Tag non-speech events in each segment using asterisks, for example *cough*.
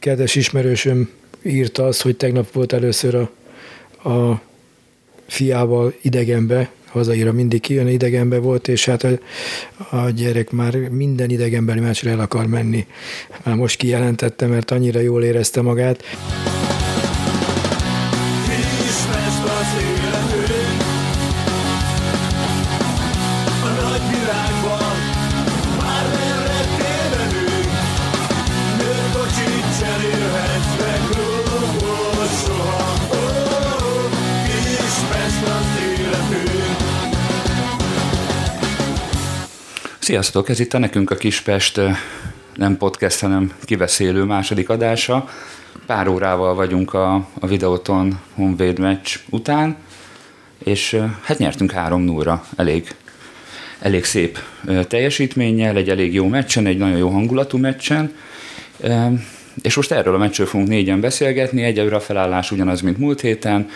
kedves ismerősöm írta azt, hogy tegnap volt először a, a fiával idegenbe, hazaira mindig kijön, idegenbe volt, és hát a, a gyerek már minden idegenbeli meccsre el akar menni. Már most kijelentette, mert annyira jól érezte magát. Sziasztok, ez itt a Nekünk a Kispest nem podcast, hanem kiveszélő második adása. Pár órával vagyunk a, a Videoton Honvéd meccs után, és hát nyertünk 3 0 elég, elég szép teljesítménnyel, egy elég jó meccsen, egy nagyon jó hangulatú meccsen. És most erről a meccsről fogunk négyen beszélgetni, egyelőre a felállás ugyanaz, mint múlt héten.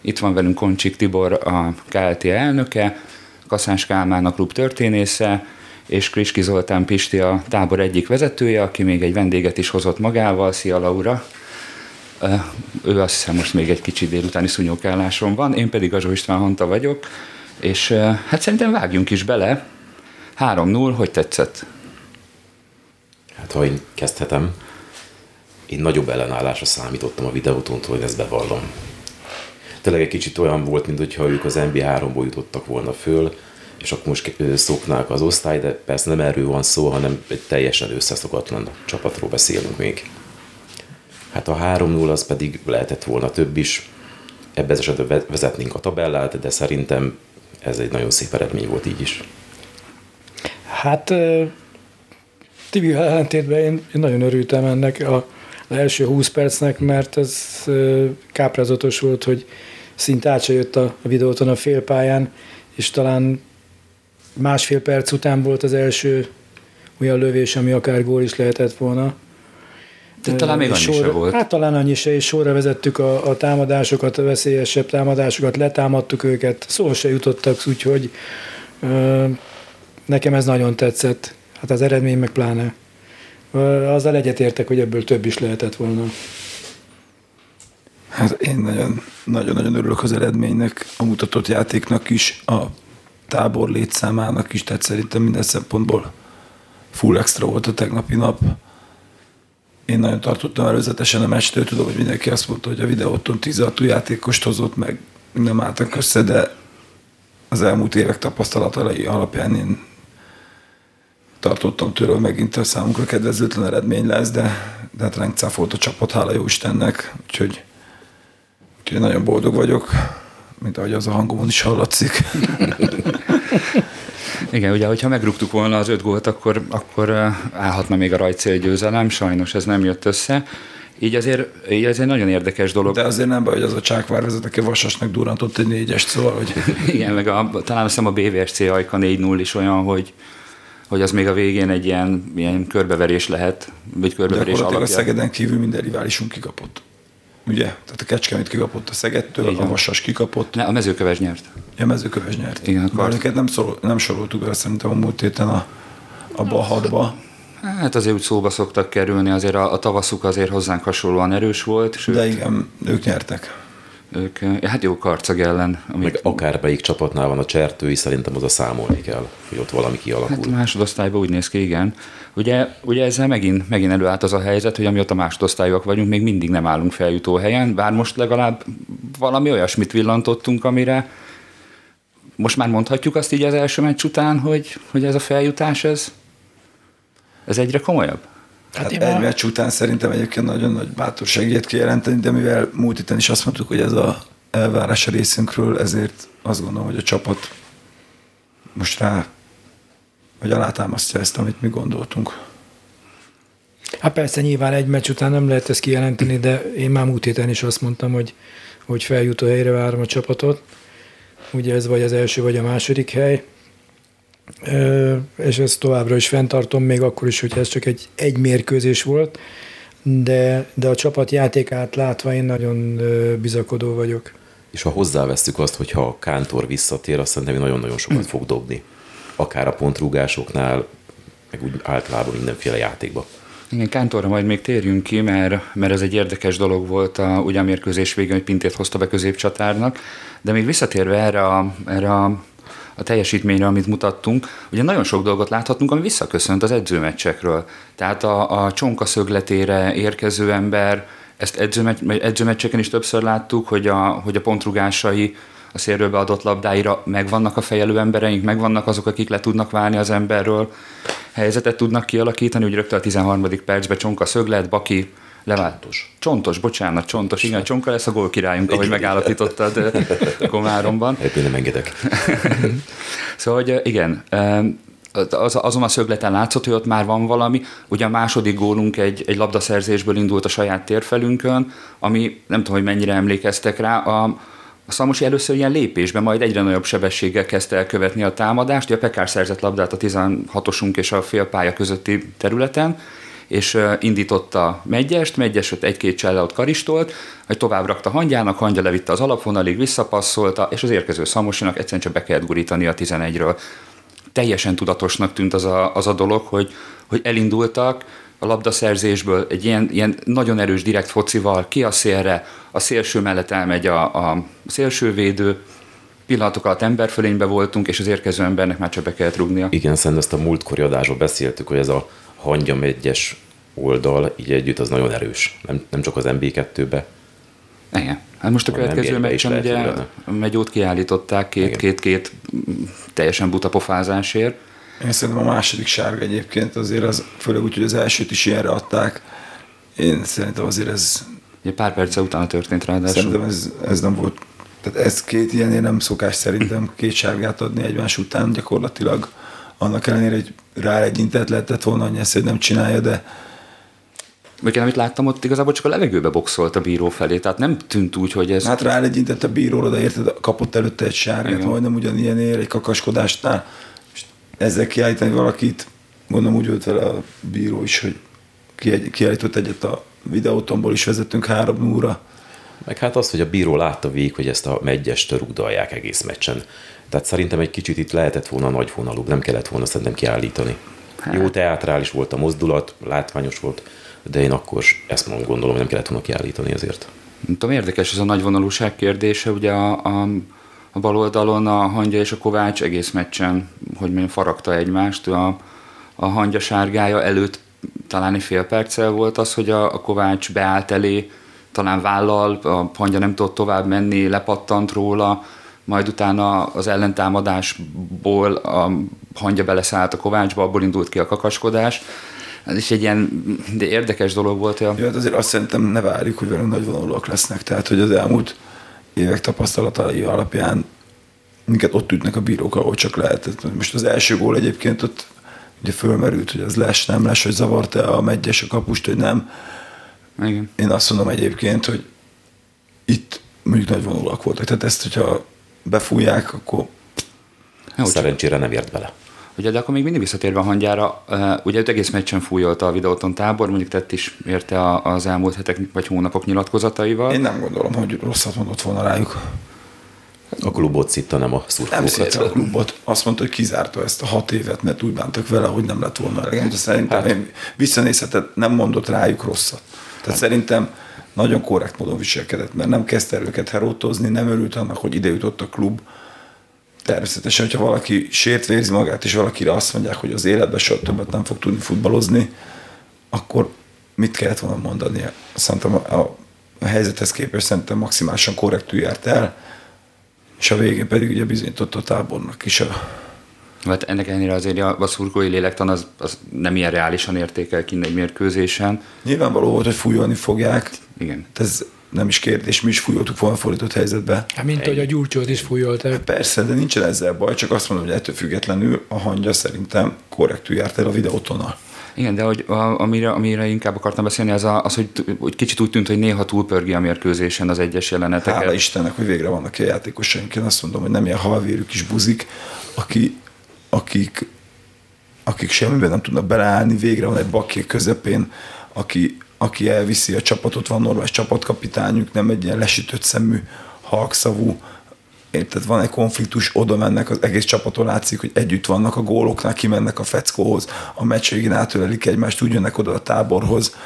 Itt van velünk Koncsik Tibor, a KLT elnöke, Kaszás Kálmán a klub történésze, és Kriski Zoltán Pisti a tábor egyik vezetője, aki még egy vendéget is hozott magával. Szia Laura! Ő azt hiszem most még egy kicsi délutáni szúnyókálláson van, én pedig Azsó István Hanta vagyok, és hát szerintem vágjunk is bele. 3-0, hogy tetszett? Hát ha én kezdhetem, én nagyobb ellenállásra számítottam a videótontól, hogy ezt bevallom. Tényleg egy kicsit olyan volt, mintha ők az MB3-ból jutottak volna föl, és akkor most szoknák az osztály, de persze nem erről van szó, hanem egy teljesen összeszokatlan csapatról beszélünk még. Hát a 3-0 az pedig lehetett volna több is, ebben az esetben vezetnénk a tabellát, de szerintem ez egy nagyon szép eredmény volt így is. Hát Tibi ellentétben én, nagyon örültem ennek a, az első 20 percnek, mert ez káprázatos volt, hogy szinte át jött a, a videóton a félpályán, és talán másfél perc után volt az első olyan lövés, ami akár gól is lehetett volna. De talán még annyi sorra, se volt. Hát talán annyi se, és sorra vezettük a, a támadásokat, a veszélyesebb támadásokat, letámadtuk őket, szó se jutottak, úgyhogy ö, nekem ez nagyon tetszett. Hát az eredmény meg pláne. Ö, azzal egyetértek, hogy ebből több is lehetett volna. Hát én nagyon, nagyon-nagyon örülök az eredménynek, a mutatott játéknak is, a tábor létszámának is, tehát szerintem minden szempontból full extra volt a tegnapi nap. Én nagyon tartottam előzetesen a mecstől, tudom, hogy mindenki azt mondta, hogy a videóton 16 játékost hozott, meg nem álltak össze, de az elmúlt évek tapasztalatai alapján én tartottam tőle, hogy megint a számunkra kedvezőtlen eredmény lesz, de, de hát ránk cáfolt a csapat, hála jó Istennek, úgyhogy, úgyhogy nagyon boldog vagyok mint ahogy az a hangomon is hallatszik. *laughs* *laughs* Igen, ugye, hogyha megrúgtuk volna az öt gólt, akkor, akkor állhatna még a rajcél győzelem, sajnos ez nem jött össze. Így azért, így azért nagyon érdekes dolog. De azért nem baj, hogy az a csákvár vezet, aki Vasasnak durantott egy négyest, szóval, hogy... *laughs* Igen, meg a, talán azt a BVSC ajka 4-0 is olyan, hogy, hogy az még a végén egy ilyen, ilyen körbeverés lehet, vagy körbeverés alapja. a Szegeden kívül minden riválisunk kikapott ugye? Tehát a Kecskemét kikapott a Szegettől, Igen. a Vasas kikapott. Ne, a mezőköves nyert. Ja, a mezőköves nyert. Igen, Bár őket nem, szorol, nem soroltuk be szerintem a múlt héten a, a Bahadba. Hát azért úgy szóba szoktak kerülni, azért a, a tavaszuk azért hozzánk hasonlóan erős volt. Sőt, De igen, ők nyertek. Ők, hát jó karcag ellen. Amit... Meg akármelyik csapatnál van a csertői, szerintem az a számolni kell, hogy ott valami kialakul. Hát másodosztályban úgy néz ki, igen. Ugye, ugye ezzel megint, megint előállt az a helyzet, hogy amióta másodosztályúak vagyunk, még mindig nem állunk feljutó helyen, bár most legalább valami olyasmit villantottunk, amire most már mondhatjuk azt így az első meccs után, hogy, hogy ez a feljutás, ez, ez egyre komolyabb? Hát, hát egy már... meccs után szerintem egyébként nagyon nagy bátorság ilyet kijelenteni, de mivel múlt héten is azt mondtuk, hogy ez a elvárás a részünkről, ezért azt gondolom, hogy a csapat most rá hogy alátámasztja ezt, amit mi gondoltunk. Hát persze nyilván egy meccs után nem lehet ezt kijelenteni, de én már múlt héten is azt mondtam, hogy, hogy feljutó helyre várom a csapatot. Ugye ez vagy az első, vagy a második hely. És ezt továbbra is fenntartom, még akkor is, hogy ez csak egy, egy mérkőzés volt, de, de a csapat játékát látva én nagyon bizakodó vagyok. És ha hozzávesztük azt, hogy ha Kántor visszatér, azt szerintem nagyon-nagyon sokat fog dobni akár a pontrúgásoknál, meg úgy általában mindenféle játékban. Igen, Kántorra majd még térjünk ki, mert, mert ez egy érdekes dolog volt a, ugye a mérkőzés végén, hogy Pintét hozta be középcsatárnak, de még visszatérve erre a, erre a, a teljesítményre, amit mutattunk, ugye nagyon sok dolgot láthatunk, ami visszaköszönt az edzőmeccsekről. Tehát a, a csonka szögletére érkező ember, ezt edzőmeccs, edzőmeccseken is többször láttuk, hogy a, hogy a pontrugásai a szélről beadott labdáira megvannak a fejelő embereink, megvannak azok, akik le tudnak válni az emberről, helyzetet tudnak kialakítani, úgy rögtön a 13. percben Csonka szöglet, Baki leváltos. Csontos, bocsánat, csontos. Igen, Csonka lesz a gól királyunk, ahogy megállapítottad Komáromban. Én nem engedek. szóval, hogy igen, az, azon a szögleten látszott, hogy ott már van valami. Ugye a második gólunk egy, egy labdaszerzésből indult a saját térfelünkön, ami nem tudom, hogy mennyire emlékeztek rá, a, a Szamosi először ilyen lépésben, majd egyre nagyobb sebességgel kezdte el követni a támadást, ugye a Pekár szerzett labdát a 16-osunk és a félpálya közötti területen, és indította Megyest, Megyes ott egy-két cselle ott karistolt, hogy tovább rakta hangyának, hangya levitte az alapvonalig, visszapasszolta, és az érkező Szamosinak egyszerűen csak be kellett gurítani a 11-ről. Teljesen tudatosnak tűnt az a, az a dolog, hogy, hogy elindultak, a labdaszerzésből egy ilyen, ilyen nagyon erős direkt focival ki a szélre, a szélső mellett elmegy a, a szélsővédő, pillanatok alatt emberfölénybe voltunk, és az érkező embernek már csak be kellett rúgnia. Igen, szerintem ezt a múltkori adásban beszéltük, hogy ez a hangyam egyes oldal így együtt az nagyon erős. Nem, nem csak az MB2-be. Igen. Hát most a következő meccsen ugye a megyót kiállították két-két-két teljesen buta pofázásért. Én szerintem a második sárga egyébként azért az, főleg úgy, hogy az elsőt is ilyenre adták. Én szerintem azért ez... Ugye pár perc után történt ráadásul. Szerintem ez, ez nem volt... Tehát ez két ilyenért nem szokás szerintem két sárgát adni egymás után gyakorlatilag. Annak ellenére, hogy rá egyintett lehetett volna, hogy ezt nem csinálja, de még én, amit láttam, ott igazából csak a levegőbe boxolt a bíró felé, tehát nem tűnt úgy, hogy ez... Hát rá egyintett a bíróra, de érted, kapott előtte egy sárgát, majdnem ugyanilyen ér, egy kakaskodásnál ezzel kiállítani valakit, gondolom úgy volt vele a bíró is, hogy kiállított egyet a videótomból is vezettünk három óra. Meg hát az, hogy a bíró látta végig, hogy ezt a megyest rugdalják egész meccsen. Tehát szerintem egy kicsit itt lehetett volna nagy vonalú, nem kellett volna szerintem kiállítani. Hát. Jó teátrális volt a mozdulat, látványos volt, de én akkor ezt mondom, gondolom, hogy nem kellett volna kiállítani ezért. Nem tudom, érdekes ez a nagyvonalúság kérdése, ugye a, a a bal oldalon a hangya és a Kovács egész meccsen, hogy mondjam, faragta egymást. A, a hangya sárgája előtt talán egy fél perccel volt az, hogy a, a Kovács beállt elé, talán vállal, a hangya nem tudott tovább menni, lepattant róla, majd utána az ellentámadásból a hangya beleszállt a Kovácsba, abból indult ki a kakaskodás. Ez is egy ilyen de érdekes dolog volt. Ja. ja hát azért azt szerintem ne várjuk, hogy velünk nagy vonalúak lesznek. Tehát, hogy az elmúlt évek tapasztalatai alapján minket ott ütnek a bírók, ahol csak lehet. Most az első gól egyébként ott ugye fölmerült, hogy ez lesz, nem lesz, hogy zavart-e a megyes a kapust, hogy nem. Igen. Én azt mondom egyébként, hogy itt mondjuk nagy vonulak voltak. Tehát ezt, hogyha befújják, akkor Jó, Szerencsére nem ért bele. Ugye, de akkor még mindig visszatérve a hangyára, ugye egész meccsen fújolta a videóton tábor, mondjuk tett is érte az elmúlt hetek vagy hónapok nyilatkozataival. Én nem gondolom, hogy rosszat mondott volna rájuk. A klubot szitta, nem a szurkolókat. Nem a klubot. Azt mondta, hogy kizárta ezt a hat évet, mert úgy bántak vele, hogy nem lett volna elegendő. Szerintem hát. én visszanézheted, nem mondott rájuk rosszat. Tehát hát. szerintem nagyon korrekt módon viselkedett, mert nem kezdte őket herótozni, nem örült annak, hogy ide jutott a klub, természetesen, hogyha valaki sért vérzi magát, és valakire azt mondják, hogy az életben soha többet nem fog tudni futballozni, akkor mit kellett volna mondania? Szerintem a, a, a helyzethez képest szerintem maximálisan korrektül járt el, és a végén pedig ugye bizonyított a tábornak is a Hát ennek ellenére azért a, a szurkolói lélektan az, az nem ilyen reálisan értékel ki egy mérkőzésen. Nyilvánvaló volt, hogy fújolni fogják. Igen. Ez nem is kérdés, mi is fújoltuk volna fordított helyzetbe. Hát, mint hogy a gyurcsót is fújolták. Hát persze, de nincsen ezzel baj, csak azt mondom, hogy ettől függetlenül a hangja szerintem korrektül járt el a videótonnal. Igen, de hogy a, amire, amire inkább akartam beszélni, az, a, az hogy, hogy kicsit úgy tűnt, hogy néha túlpörgi a mérkőzésen az egyes jeleneteket. Hála Istennek, hogy végre vannak a játékosaink. Én azt mondom, hogy nem ilyen halvérű kis buzik, aki, akik, akik semmiben nem tudnak beleállni, végre van egy baki közepén, aki, aki elviszi a csapatot, van normális csapatkapitányuk, nem egy ilyen lesütött szemű, halkszavú érted, van egy konfliktus, oda mennek, az egész csapaton látszik, hogy együtt vannak a góloknál, kimennek a feckóhoz, a meccs végén átölelik egymást, úgy jönnek oda a táborhoz.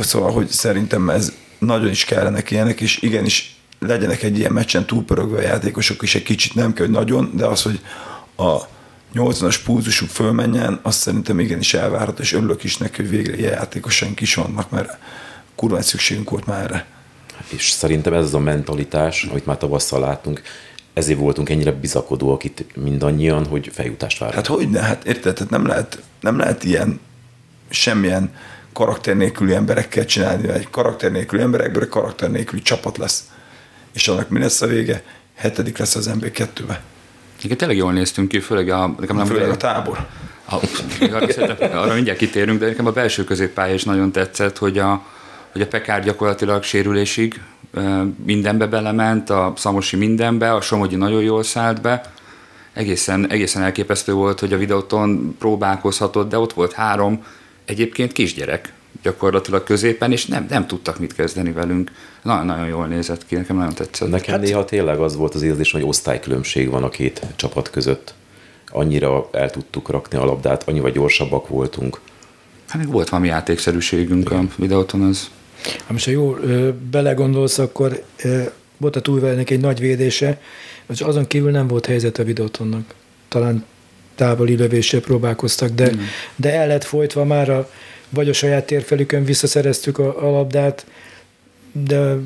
Szóval, hogy szerintem ez nagyon is kellene ilyenek, és igenis legyenek egy ilyen meccsen túlpörögve a játékosok is egy kicsit, nem kell, hogy nagyon, de az, hogy a 80-as púzusuk fölmenjen, azt szerintem igenis elvárható, és örülök is neki, hogy végre ilyen játékosaink is vannak, mert kurva szükségünk volt már erre. És szerintem ez az a mentalitás, amit már tavasszal láttunk, ezért voltunk ennyire bizakodóak itt mindannyian, hogy feljutást várunk. Hát hogy ne, hát érted, hát nem lehet, nem lehet ilyen semmilyen karakter nélküli emberekkel csinálni, egy karakter nélküli emberekből karakter nélküli csapat lesz. És annak mi lesz a vége? Hetedik lesz az ember kettőbe. Igen, tényleg jól néztünk ki, főleg a... Nekem nem főleg a tábor. A, arra, arra mindjárt kitérünk, de nekem a belső középpálya is nagyon tetszett, hogy a, hogy a Pekár gyakorlatilag sérülésig mindenbe belement, a Szamosi mindenbe, a Somogyi nagyon jól szállt be. Egészen, egészen elképesztő volt, hogy a videóton próbálkozhatott, de ott volt három egyébként kisgyerek gyakorlatilag középen, és nem, nem tudtak mit kezdeni velünk. Nagyon, nagyon jól nézett ki, nekem nagyon tetszett. Nekem hát... néha tényleg az volt az érzés, hogy osztálykülönbség van a két csapat között. Annyira el tudtuk rakni a labdát, annyival gyorsabbak voltunk. Hát még volt valami játékszerűségünk Igen. a videóton, az ha most ha jól belegondolsz, akkor volt a túlvelnek egy nagy védése, és azon kívül nem volt helyzet a videótonnak. Talán távoli lövéssel próbálkoztak, de, mm. de el lett folytva már a, vagy a saját térfelükön visszaszereztük a, a labdát, de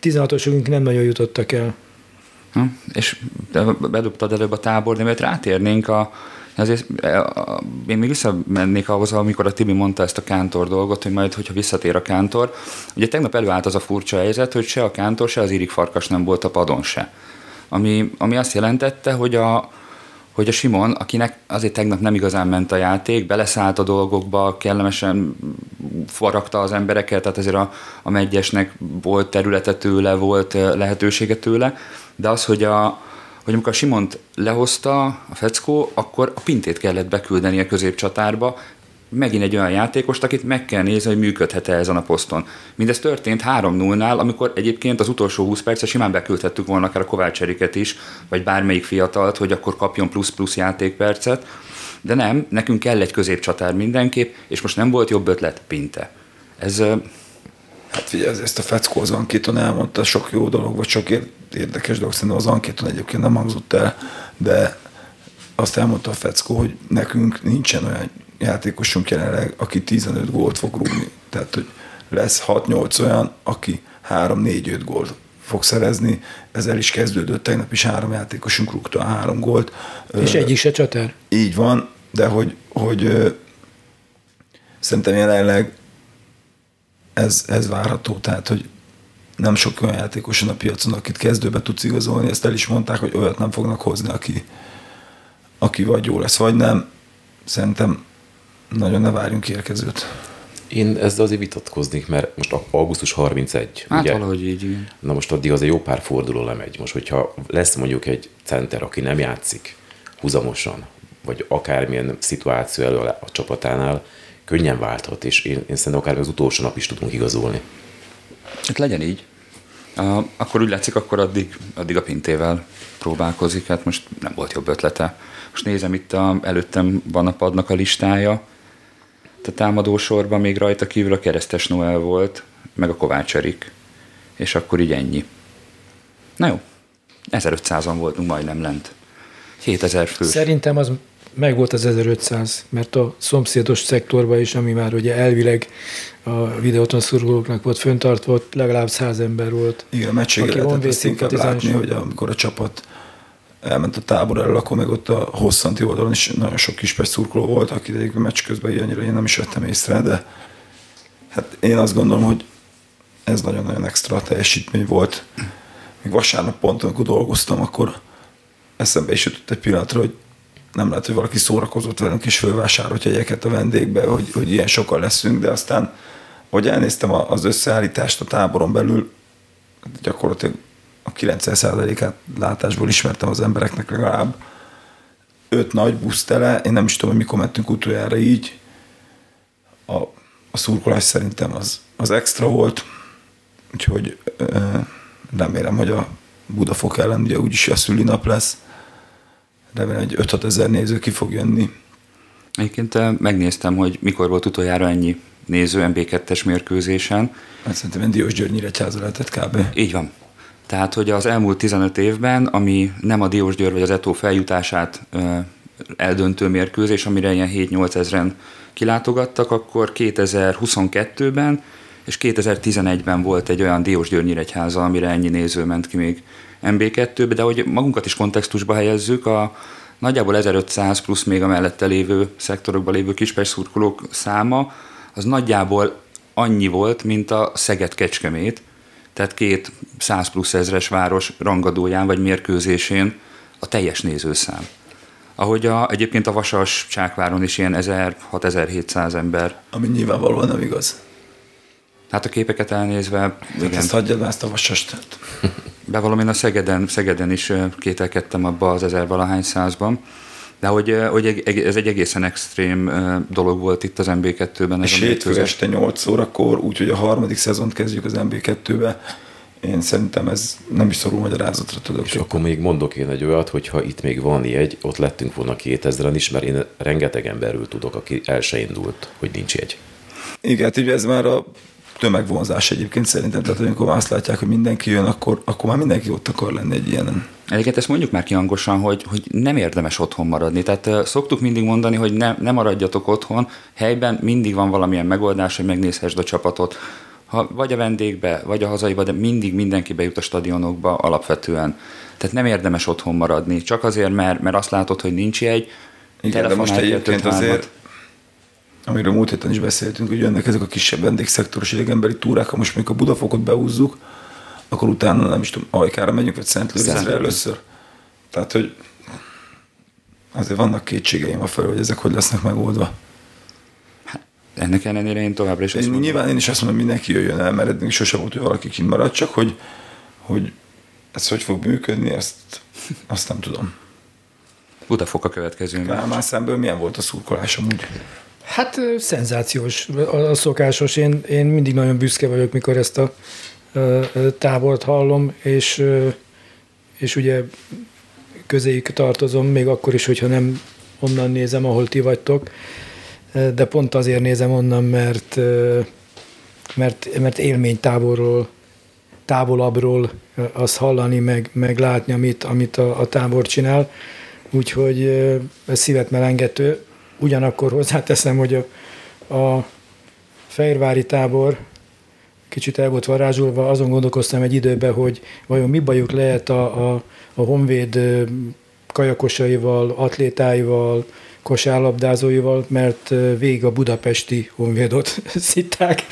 16-osunk nem nagyon jutottak el. Ha, és bedobtad előbb a tábor, de mert rátérnénk a, azért én még visszamennék ahhoz, amikor a Tibi mondta ezt a kántor dolgot, hogy majd, hogyha visszatér a kántor. Ugye tegnap előállt az a furcsa helyzet, hogy se a kántor, se az Irik Farkas nem volt a padon se. Ami, ami azt jelentette, hogy a, hogy a Simon, akinek azért tegnap nem igazán ment a játék, beleszállt a dolgokba, kellemesen faragta az embereket, tehát azért a, a megyesnek volt területe tőle, volt lehetősége tőle, de az, hogy a, hogy amikor a Simont lehozta a feckó, akkor a pintét kellett beküldeni a középcsatárba, megint egy olyan játékost, akit meg kell nézni, hogy működhet-e ezen a poszton. Mindez történt 3-0-nál, amikor egyébként az utolsó 20 percet simán beküldhettük volna akár a Kovács Eriket is, vagy bármelyik fiatalt, hogy akkor kapjon plusz-plusz játékpercet, de nem, nekünk kell egy középcsatár mindenképp, és most nem volt jobb ötlet, Pinte. Ez Hát figyelj, ezt a feckó az ankéton elmondta, sok jó dolog, vagy sok érdekes dolog, szerintem az ankéton egyébként nem hangzott el, de azt elmondta a feckó, hogy nekünk nincsen olyan játékosunk jelenleg, aki 15 gólt fog rúgni. Tehát, hogy lesz 6-8 olyan, aki 3-4-5 gólt fog szerezni. Ez el is kezdődött, tegnap is három játékosunk rúgta a három gólt. És egyik se csatár. Így van, de hogy, hogy szerintem jelenleg ez, ez várható, tehát hogy nem sok olyan játékos a piacon, akit kezdőbe tudsz igazolni, ezt el is mondták, hogy olyat nem fognak hozni, aki, aki vagy jó lesz, vagy nem. Szerintem nagyon ne várjunk érkezőt. Én ezzel azért vitatkoznék, mert most augusztus 31. Hát ugye? valahogy így. Na most addig az egy jó pár forduló lemegy. Most, hogyha lesz mondjuk egy center, aki nem játszik húzamosan, vagy akármilyen szituáció elő a csapatánál, könnyen válthat, és én, én szerintem akár az utolsó nap is tudunk igazolni. Hát legyen így. Uh, akkor úgy látszik, akkor addig, addig a pintével próbálkozik, hát most nem volt jobb ötlete. Most nézem itt, a, előttem van a padnak a listája, a támadó sorban még rajta kívül a Keresztes Noel volt, meg a Kovács Erik, és akkor így ennyi. Na jó, 1500-an voltunk majdnem lent. 7000 fő. Szerintem az meg volt az 1500, mert a szomszédos szektorban is, ami már ugye elvileg a videóton szurkolóknak volt föntartva, ott legalább száz ember volt. Igen, a meccsége lehetett ezt inkább látni, hogy amikor a csapat elment a tábor elől, akkor meg ott a hosszanti oldalon is nagyon sok kispest szurkoló volt, akit egyik a meccs közben annyira én nem is vettem észre, de hát én azt gondolom, hogy ez nagyon-nagyon extra teljesítmény volt. Még vasárnap pont, amikor dolgoztam, akkor eszembe is jutott egy pillanatra, hogy nem lehet, hogy valaki szórakozott velünk és fölvásárolt jegyeket a vendégbe, hogy, hogy ilyen sokan leszünk, de aztán, hogy elnéztem az összeállítást a táboron belül, gyakorlatilag a 90%-át látásból ismertem az embereknek legalább. Öt nagy busz tele, én nem is tudom, hogy mikor mentünk utoljára így. A, a szurkolás szerintem az, az extra volt, úgyhogy remélem, hogy a Budafok ellen, ugye úgyis a szülinap lesz. Remélem, hogy 5-6 ezer néző ki fog jönni. Egyébként megnéztem, hogy mikor volt utoljára ennyi néző MB2-es mérkőzésen. Hát szerintem Diós György Nyíregyháza lehetett kb. Így van. Tehát, hogy az elmúlt 15 évben, ami nem a Diós Győr vagy az Etó feljutását eldöntő mérkőzés, amire ilyen 7-8 ezeren kilátogattak, akkor 2022-ben és 2011-ben volt egy olyan Diós Győr Nyíregyháza, amire ennyi néző ment ki még MB2-be, de hogy magunkat is kontextusba helyezzük, a nagyjából 1500 plusz még a mellette lévő szektorokban lévő kispes szurkolók száma, az nagyjából annyi volt, mint a Szeged-Kecskemét, tehát két 100 plusz ezres város rangadóján vagy mérkőzésén a teljes nézőszám. Ahogy a, egyébként a Vasas Csákváron is ilyen 1000-6700 ember. Ami nyilvánvalóan nem igaz. Hát a képeket elnézve, Hát igen. ezt hagyjad már ezt a vasast. Bevallom, én a Szegeden, Szegeden is kételkedtem abba az ezer valahány százban, de hogy, hogy ez egy egészen extrém dolog volt itt az MB2-ben. Ez És hétfő este 8 órakor, úgyhogy a harmadik szezont kezdjük az MB2-be. Én szerintem ez nem is szorul magyarázatra tudok. És akkor még mondok én egy olyat, hogy ha itt még van jegy, ott lettünk volna 2000-en is, mert én rengeteg emberről tudok, aki el se indult, hogy nincs jegy. Igen, hát ugye ez már a tömegvonzás egyébként szerintem, tehát amikor azt látják, hogy mindenki jön, akkor, akkor már mindenki ott akar lenni egy ilyenen. Egyébként ezt mondjuk már ki hangosan, hogy, hogy nem érdemes otthon maradni. Tehát szoktuk mindig mondani, hogy ne, ne maradjatok otthon, helyben mindig van valamilyen megoldás, hogy megnézhessd a csapatot. Ha vagy a vendégbe, vagy a hazaiba, de mindig mindenki bejut a stadionokba alapvetően. Tehát nem érdemes otthon maradni, csak azért, mert, mert azt látod, hogy nincs jegy, Igen, de most egyébként azért, amiről múlt héten is beszéltünk, hogy jönnek ezek a kisebb vendégszektoros idegenbeli túrák, ha most még a Budafokot beúzzuk, akkor utána nem is tudom, Ajkára megyünk, vagy Szentlőrizre Szentlőriz. először. Tehát, hogy azért vannak kétségeim a fel, hogy ezek hogy lesznek megoldva. Ennek ellenére én továbbra is azt Én, mondom, nyilván én is azt mondom, hogy mindenki jöjjön el, mert eddig sose volt, hogy valaki kint marad, csak hogy, hogy ez hogy fog működni, ezt, azt nem tudom. Budafok a következő. Kálmán szemből milyen volt a szurkolás amúgy? Hát szenzációs, a, szokásos. Én, én mindig nagyon büszke vagyok, mikor ezt a tábort hallom, és, és ugye közéjük tartozom, még akkor is, hogyha nem onnan nézem, ahol ti vagytok, de pont azért nézem onnan, mert, mert, mert élmény távolról, távolabbról azt hallani, meg, meg látni, amit, amit a, a tábor csinál. Úgyhogy ez szívet melengető. Ugyanakkor hozzáteszem, hogy a, a Fehérvári tábor kicsit el volt varázsolva, azon gondolkoztam egy időben, hogy vajon mi bajuk lehet a, a, a Honvéd kajakosaival, atlétáival, kosárlabdázóival, mert végig a budapesti Honvédot *laughs* szitták.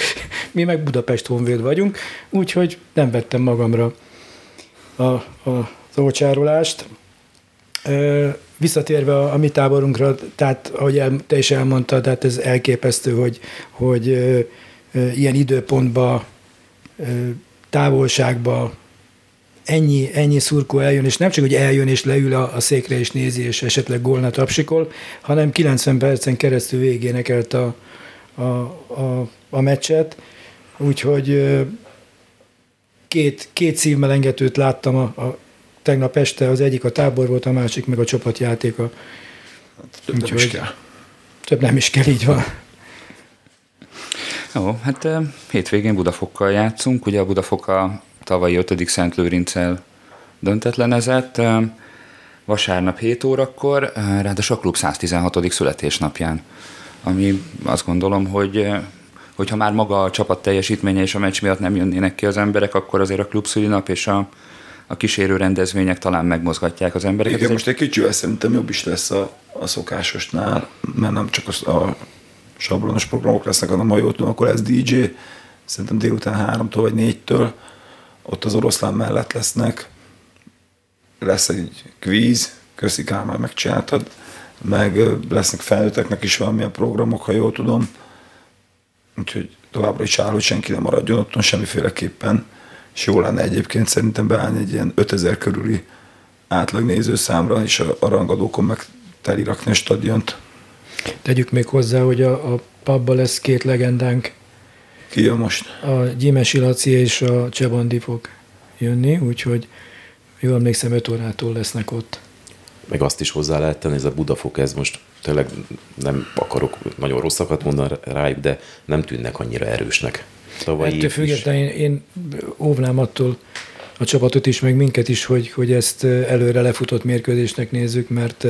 Mi meg Budapest Honvéd vagyunk, úgyhogy nem vettem magamra a, a, az ócsárolást. Visszatérve a, a mi táborunkra, tehát ahogy el, te is elmondtad, tehát ez elképesztő, hogy, hogy ö, ö, ilyen időpontba, ö, távolságba ennyi, ennyi szurkó eljön, és nem csak, hogy eljön és leül a, a székre és nézi, és esetleg gólna tapsikol, hanem 90 percen keresztül végénekelt a, a, a, a meccset, úgyhogy két, két szívmelengetőt láttam a, a tegnap este, az egyik a tábor volt, a másik meg a csapatjátéka. Több nem is Úgyhogy- kell. Több nem is kell, így van. Jó, hát hétvégén Budafokkal játszunk. Ugye a Budafok a tavalyi 5. Szent Lőrinccel döntetlenezett. Vasárnap 7 órakor, ráadásul a klub 116. születésnapján. Ami azt gondolom, hogy hogyha már maga a csapat teljesítménye és a meccs miatt nem jönnének ki az emberek, akkor azért a klub szülinap és a, a kísérő rendezvények talán megmozgatják az embereket. Igen, most egy kicsivel szerintem jobb is lesz a, a szokásosnál, mert nem csak a, a sablonos programok lesznek, hanem ha jól tudom, akkor ez DJ, szerintem délután háromtól vagy négytől, ott az oroszlán mellett lesznek, lesz egy kvíz, köszi Kálmán, megcsináltad, meg lesznek felnőtteknek is valamilyen programok, ha jól tudom, úgyhogy továbbra is áll, hogy senki nem maradjon otthon semmiféleképpen, és jó lenne egyébként szerintem beállni egy ilyen 5000 körüli átlag nézőszámra, és a, a rangadókon meg telirakni a stadiont. Tegyük még hozzá, hogy a, a pubba lesz két legendánk, Ki jön most? a Gyimesi Laci és a Csebandi fog jönni, úgyhogy jól emlékszem, 5 órától lesznek ott. Meg azt is hozzá lehet tenni, ez a Budafok, ez most tényleg nem akarok nagyon rosszakat mondani rájuk, de nem tűnnek annyira erősnek. Tavaly Ettől függetlenül én, én óvnám attól a csapatot is, meg minket is, hogy, hogy ezt előre lefutott mérkőzésnek nézzük, mert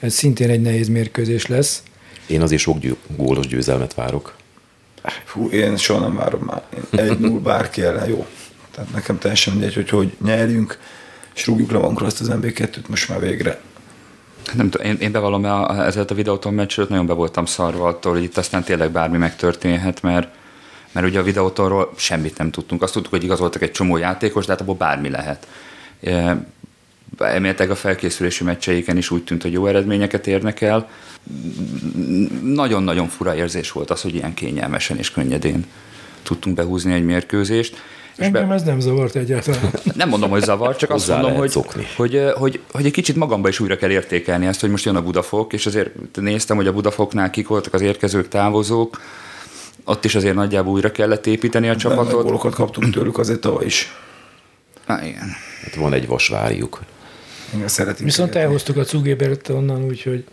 ez szintén egy nehéz mérkőzés lesz. Én azért sok győ, gólos győzelmet várok. Hú, én soha nem várom már. Egy null bárki ellen, jó. Tehát nekem teljesen mindegy, hogy hogy nyerjünk, és rúgjuk le magunkra azt az MB2-t most már végre. Nem tudom, én, én bevallom, ezzel a videóton meccsről nagyon be voltam szarva attól, hogy itt aztán tényleg bármi megtörténhet, mert, mert ugye a videótonról semmit nem tudtunk. Azt tudtuk, hogy igazoltak egy csomó játékos, de hát abból bármi lehet. Elméletileg a felkészülési meccseiken is úgy tűnt, hogy jó eredményeket érnek el. Nagyon-nagyon fura érzés volt az, hogy ilyen kényelmesen és könnyedén tudtunk behúzni egy mérkőzést. Engem be... ez nem zavart egyáltalán. Nem mondom, hogy zavar, csak azt mondom, hogy, hogy, hogy, hogy, hogy egy kicsit magamba is újra kell értékelni ezt, hogy most jön a Budafok, és azért néztem, hogy a Budafoknál kik voltak az érkezők, távozók, ott is azért nagyjából újra kellett építeni a csapatot. Gólokat kaptunk tőlük azért tavaly is. Há, igen. Hát van egy vasvárjuk. Igen, szeretünk Viszont szeretni. elhoztuk a Cugébert onnan, úgyhogy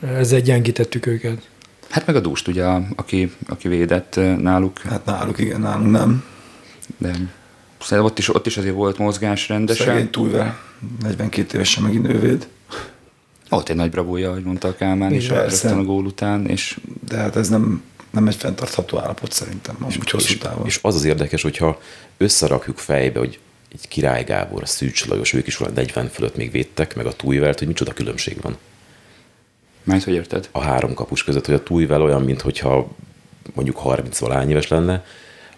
ezzel gyengítettük őket. Hát meg a Dúst, ugye, aki, aki védett eh, náluk. Hát náluk, igen, nálunk nem. De szerintem ott is, ott is azért volt mozgás rendesen. Szegény túlve, 42 évesen megint ővéd. Ott egy nagy bravúja, ahogy mondta a Kálmán is a gól után. És... De hát ez nem, nem egy fenntartható állapot szerintem, és, és, és az az érdekes, hogyha összerakjuk fejbe, hogy egy Király Gábor, a Szűcs Lajos, ők is valami 40 fölött még védtek, meg a túlvelt, hogy micsoda különbség van. Mert hogy érted? A három kapus között, hogy a túlvel olyan, mintha mondjuk 30 valány éves lenne,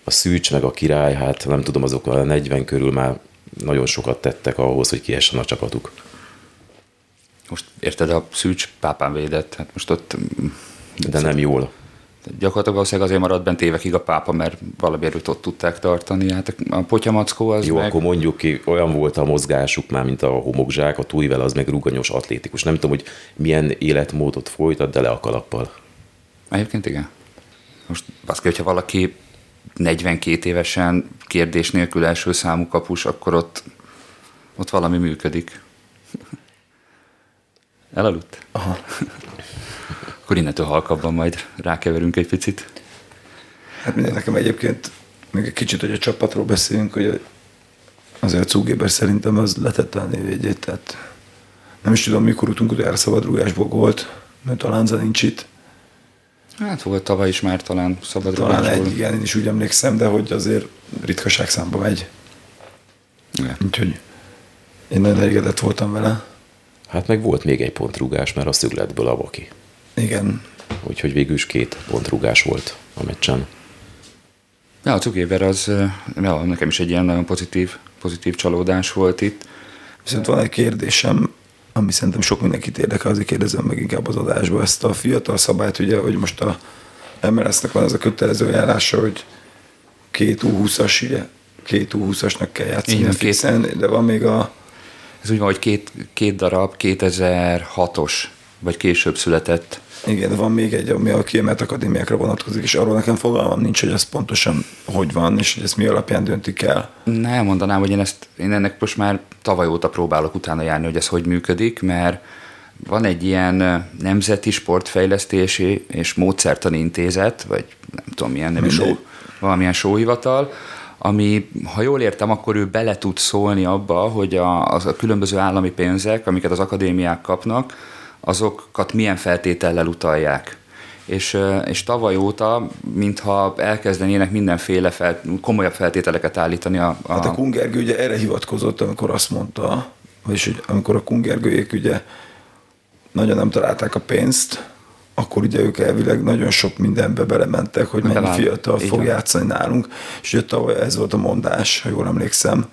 a Szűcs meg a Király, hát nem tudom, azok a 40 körül már nagyon sokat tettek ahhoz, hogy kiessen a csapatuk. Most érted, a Szűcs pápán védett, hát most ott... De nem jól. Gyakorlatilag valószínűleg azért maradt bent évekig a pápa, mert valamiért ott tudták tartani. Hát a potyamackó az Jó, meg... akkor mondjuk ki, olyan volt a mozgásuk már, mint a homokzsák, a túlvel az meg ruganyos, atlétikus. Nem tudom, hogy milyen életmódot folytat, de le a kalappal. Egyébként igen. Most baszki, hogyha valaki 42 évesen kérdés nélkül első számú kapus, akkor ott, ott valami működik. *laughs* Elaludt? Aha. Akkor innentől halkabban majd rákeverünk egy picit. Hát minden nekem egyébként még egy kicsit, hogy a csapatról beszéljünk, hogy azért Cugéber szerintem az letette a névjegyét, tehát nem is tudom, mikor utunk utoljára szabadrúgásból volt, mert talán nincs itt. Hát volt tavaly is már talán szabad Talán egy, igen, én is úgy emlékszem, de hogy azért ritkaság számba megy. Igen. Úgyhogy én nagyon elégedett voltam vele. Hát meg volt még egy pontrugás, mert a szügletből a vaki. Igen. Úgyhogy végül is két pontrugás volt a meccsen. Ja, a Cukéver az ja, nekem is egy ilyen nagyon pozitív, pozitív csalódás volt itt. Viszont van egy kérdésem, ami szerintem sok mindenkit érdekel, azért kérdezem meg inkább az adásba ezt a fiatal szabályt, ugye, hogy most a MLS-nek van ez a kötelező járása, hogy két U20-as, ugye, két U20-asnak kell játszani Igen, a fixen, két... de van még a... Ez úgy van, hogy két, két darab 2006-os, vagy később született igen, van még egy, ami a kiemelt akadémiákra vonatkozik, és arról nekem fogalmam nincs, hogy ez pontosan hogy van, és hogy ezt mi alapján döntik el. Nem mondanám, hogy én, ezt, én ennek most már tavaly óta próbálok utána járni, hogy ez hogy működik, mert van egy ilyen nemzeti sportfejlesztési és módszertani intézet, vagy nem tudom milyen nevű só, valamilyen sóhivatal, ami, ha jól értem, akkor ő bele tud szólni abba, hogy a, az a különböző állami pénzek, amiket az akadémiák kapnak, azokat milyen feltétellel utalják. És, és tavaly óta, mintha elkezdenének mindenféle fel, komolyabb feltételeket állítani. A, a... Hát a Kungergő ugye erre hivatkozott, amikor azt mondta, vagyis hogy amikor a Kungergőjék ugye nagyon nem találták a pénzt, akkor ugye ők elvileg nagyon sok mindenbe belementek, hogy mennyi Belán. fiatal fog van. játszani nálunk, és ugye tavaly ez volt a mondás, ha jól emlékszem,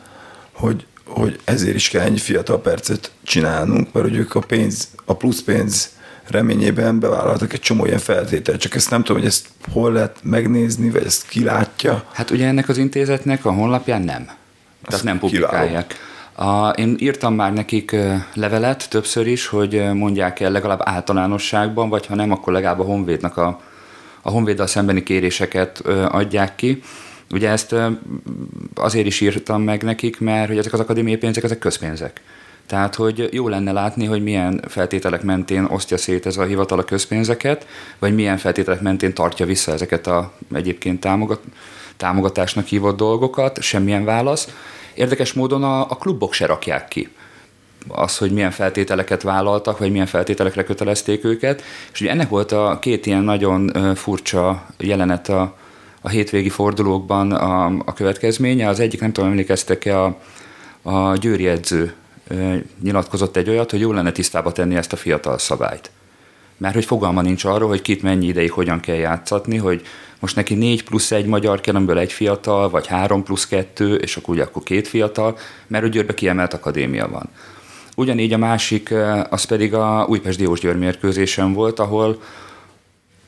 hogy hogy ezért is kell ennyi fiatal percet csinálnunk, mert hogy ők a pénz, a plusz pénz reményében bevállaltak egy csomó ilyen feltételt, csak ezt nem tudom, hogy ezt hol lehet megnézni, vagy ezt kilátja. Hát ugye ennek az intézetnek a honlapján nem. Azt Tehát nem publikálják. A, én írtam már nekik levelet többször is, hogy mondják el legalább általánosságban, vagy ha nem, akkor legalább a Honvédnak a, a Honvéddal szembeni kéréseket adják ki Ugye ezt azért is írtam meg nekik, mert hogy ezek az akadémiai pénzek, ezek közpénzek. Tehát, hogy jó lenne látni, hogy milyen feltételek mentén osztja szét ez a hivatal a közpénzeket, vagy milyen feltételek mentén tartja vissza ezeket a egyébként támogat, támogatásnak hívott dolgokat, semmilyen válasz. Érdekes módon a, a klubok se rakják ki az, hogy milyen feltételeket vállaltak, vagy milyen feltételekre kötelezték őket. És ugye ennek volt a két ilyen nagyon furcsa jelenet a, a hétvégi fordulókban a, a következménye. Az egyik, nem tudom, emlékeztek-e, a, a Győri edző nyilatkozott egy olyat, hogy jó lenne tisztába tenni ezt a fiatal szabályt. Mert hogy fogalma nincs arról, hogy kit mennyi ideig hogyan kell játszatni, hogy most neki 4 plusz egy magyar kell, amiből egy fiatal, vagy 3 plusz kettő, és akkor ugye akkor két fiatal, mert hogy Győrbe kiemelt akadémia van. Ugyanígy a másik, az pedig a Újpest Diós Győr mérkőzésen volt, ahol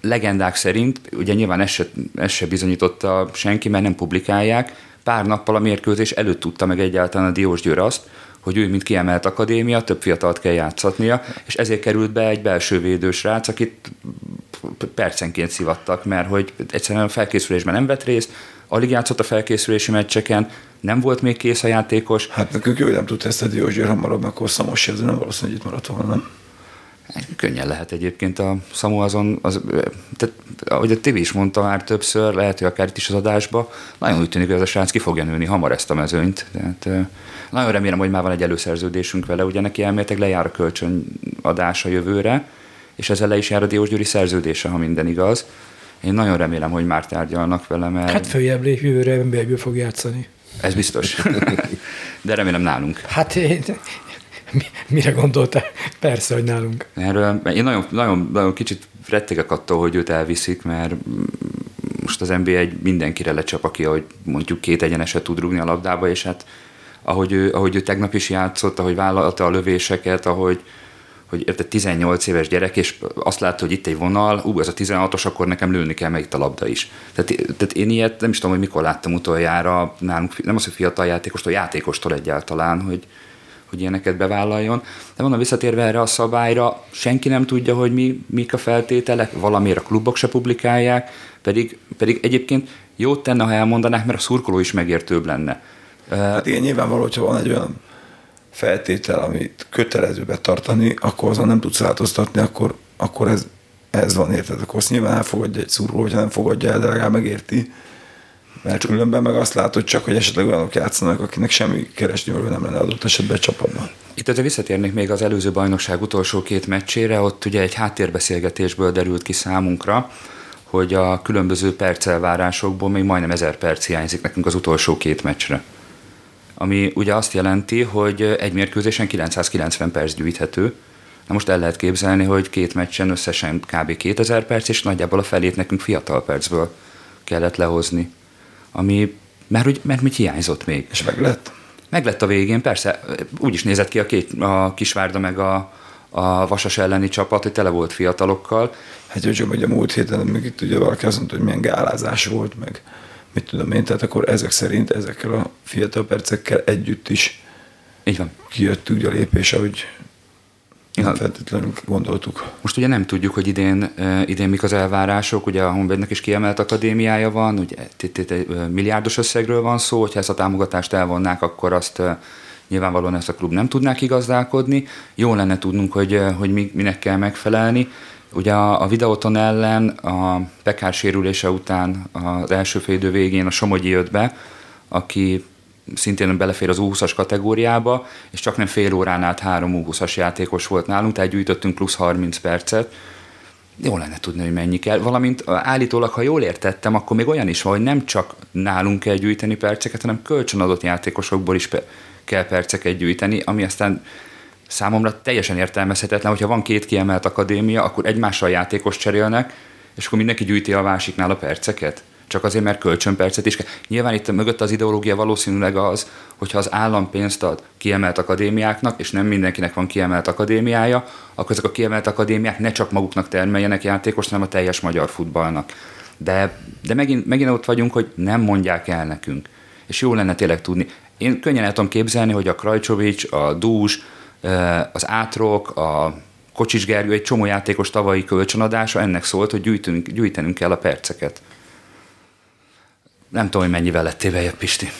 legendák szerint, ugye nyilván ezt se, ezt se bizonyította senki, mert nem publikálják, pár nappal a mérkőzés előtt tudta meg egyáltalán a Diós Győr azt, hogy ő, mint kiemelt akadémia, több fiatalt kell játszatnia, és ezért került be egy belső védős rác, akit percenként szivattak, mert hogy egyszerűen a felkészülésben nem vett részt, alig játszott a felkészülési meccseken, nem volt még kész a játékos. Hát nekünk jó, nem tudta ezt a Diózsér hamarabb, akkor Szamos nem valószínűleg itt maradt volna? Könnyen lehet egyébként a Samu azon, az, tehát, ahogy a TV is mondta már többször, lehet, hogy akár itt is az adásba, nagyon úgy tűnik, hogy ez a srác ki fogja nőni hamar ezt a mezőnyt. Tehát, nagyon remélem, hogy már van egy előszerződésünk vele, ugye neki elméletek lejár a kölcsönadása jövőre, és ezzel le is jár a Diós Gyuri szerződése, ha minden igaz. Én nagyon remélem, hogy már tárgyalnak vele, mert... Hát följebb lép, jövőre emberből fog játszani. Ez biztos. *laughs* De remélem nálunk. Hát én, mire gondoltál? Persze, hogy nálunk. Erről, én nagyon, nagyon, nagyon kicsit rettegek attól, hogy őt elviszik, mert most az NBA egy mindenkire lecsap, aki, hogy mondjuk két egyeneset tud rúgni a labdába, és hát ahogy ő, ahogy ő tegnap is játszott, ahogy vállalta a lövéseket, ahogy, hogy érted, 18 éves gyerek, és azt látta, hogy itt egy vonal, ú, ez a 16-os, akkor nekem lőni kell, meg itt a labda is. Tehát, tehát én ilyet nem is tudom, hogy mikor láttam utoljára nálunk, nem az, hogy fiatal játékostól, játékostól egyáltalán, hogy, hogy ilyeneket bevállaljon. De mondom, visszatérve erre a szabályra, senki nem tudja, hogy mi, mik a feltételek, valamiért a klubok se publikálják, pedig, pedig egyébként jót tenne, ha elmondanák, mert a szurkoló is megértőbb lenne. Hát igen, nyilvánvaló, hogyha van egy olyan feltétel, amit kötelező betartani, akkor azon nem tudsz változtatni, akkor, akkor ez, ez van, érted? Akkor azt nyilván elfogadja egy szurkoló, hogyha nem fogadja el, de legalább megérti. Mert különben meg azt látod csak, hogy esetleg olyanok játszanak, akinek semmi keresni nem lenne adott esetben csapatban. Itt azért visszatérnék még az előző bajnokság utolsó két meccsére, ott ugye egy háttérbeszélgetésből derült ki számunkra, hogy a különböző percelvárásokból még majdnem ezer perc hiányzik nekünk az utolsó két meccsre ami ugye azt jelenti, hogy egy mérkőzésen 990 perc gyűjthető. Na most el lehet képzelni, hogy két meccsen összesen kb. 2000 perc, és nagyjából a felét nekünk fiatal percből kellett lehozni. Ami, mert, hogy, mert mit hiányzott még. És meg lett? Meg lett a végén, persze. Úgy is nézett ki a, két, a Kisvárda meg a, a Vasas elleni csapat, hogy tele volt fiatalokkal. Hát hogy hogy a múlt héten még itt ugye valaki azt mondta, hogy milyen gálázás volt, meg mit tudom én, tehát akkor ezek szerint ezekkel a fiatal percekkel együtt is Így van. kijött úgy a lépés, ahogy nem feltétlenül gondoltuk. Most ugye nem tudjuk, hogy idén, idén mik az elvárások, ugye a Honvédnek is kiemelt akadémiája van, ugye milliárdos összegről van szó, hogyha ezt a támogatást elvonnák, akkor azt nyilvánvalóan ezt a klub nem tudnák igazdálkodni. Jó lenne tudnunk, hogy, hogy minek kell megfelelni. Ugye a, a videóton ellen a Pekár sérülése után az első félidő végén a Somogyi jött be, aki szintén belefér az U20-as kategóriába, és csak nem fél órán át három U20-as játékos volt nálunk, tehát gyűjtöttünk plusz 30 percet. Jó lenne tudni, hogy mennyi kell. Valamint állítólag, ha jól értettem, akkor még olyan is van, hogy nem csak nálunk kell gyűjteni perceket, hanem kölcsönadott játékosokból is kell perceket gyűjteni, ami aztán számomra teljesen értelmezhetetlen, hogyha van két kiemelt akadémia, akkor egymással játékos cserélnek, és akkor mindenki gyűjti a másiknál a perceket. Csak azért, mert kölcsönpercet is kell. Nyilván itt mögött az ideológia valószínűleg az, hogyha az állam pénzt ad kiemelt akadémiáknak, és nem mindenkinek van kiemelt akadémiája, akkor ezek a kiemelt akadémiák ne csak maguknak termeljenek játékos, hanem a teljes magyar futballnak. De, de megint, megint ott vagyunk, hogy nem mondják el nekünk. És jó lenne tényleg tudni. Én könnyen el tudom képzelni, hogy a Krajcsovics, a Dús, az Átrok, a Kocsis Gergő, egy csomó játékos tavalyi kölcsönadása ennek szólt, hogy gyűjtünk, gyűjtenünk kell a perceket. Nem tudom, hogy mennyivel lettél bejebb, Pisti.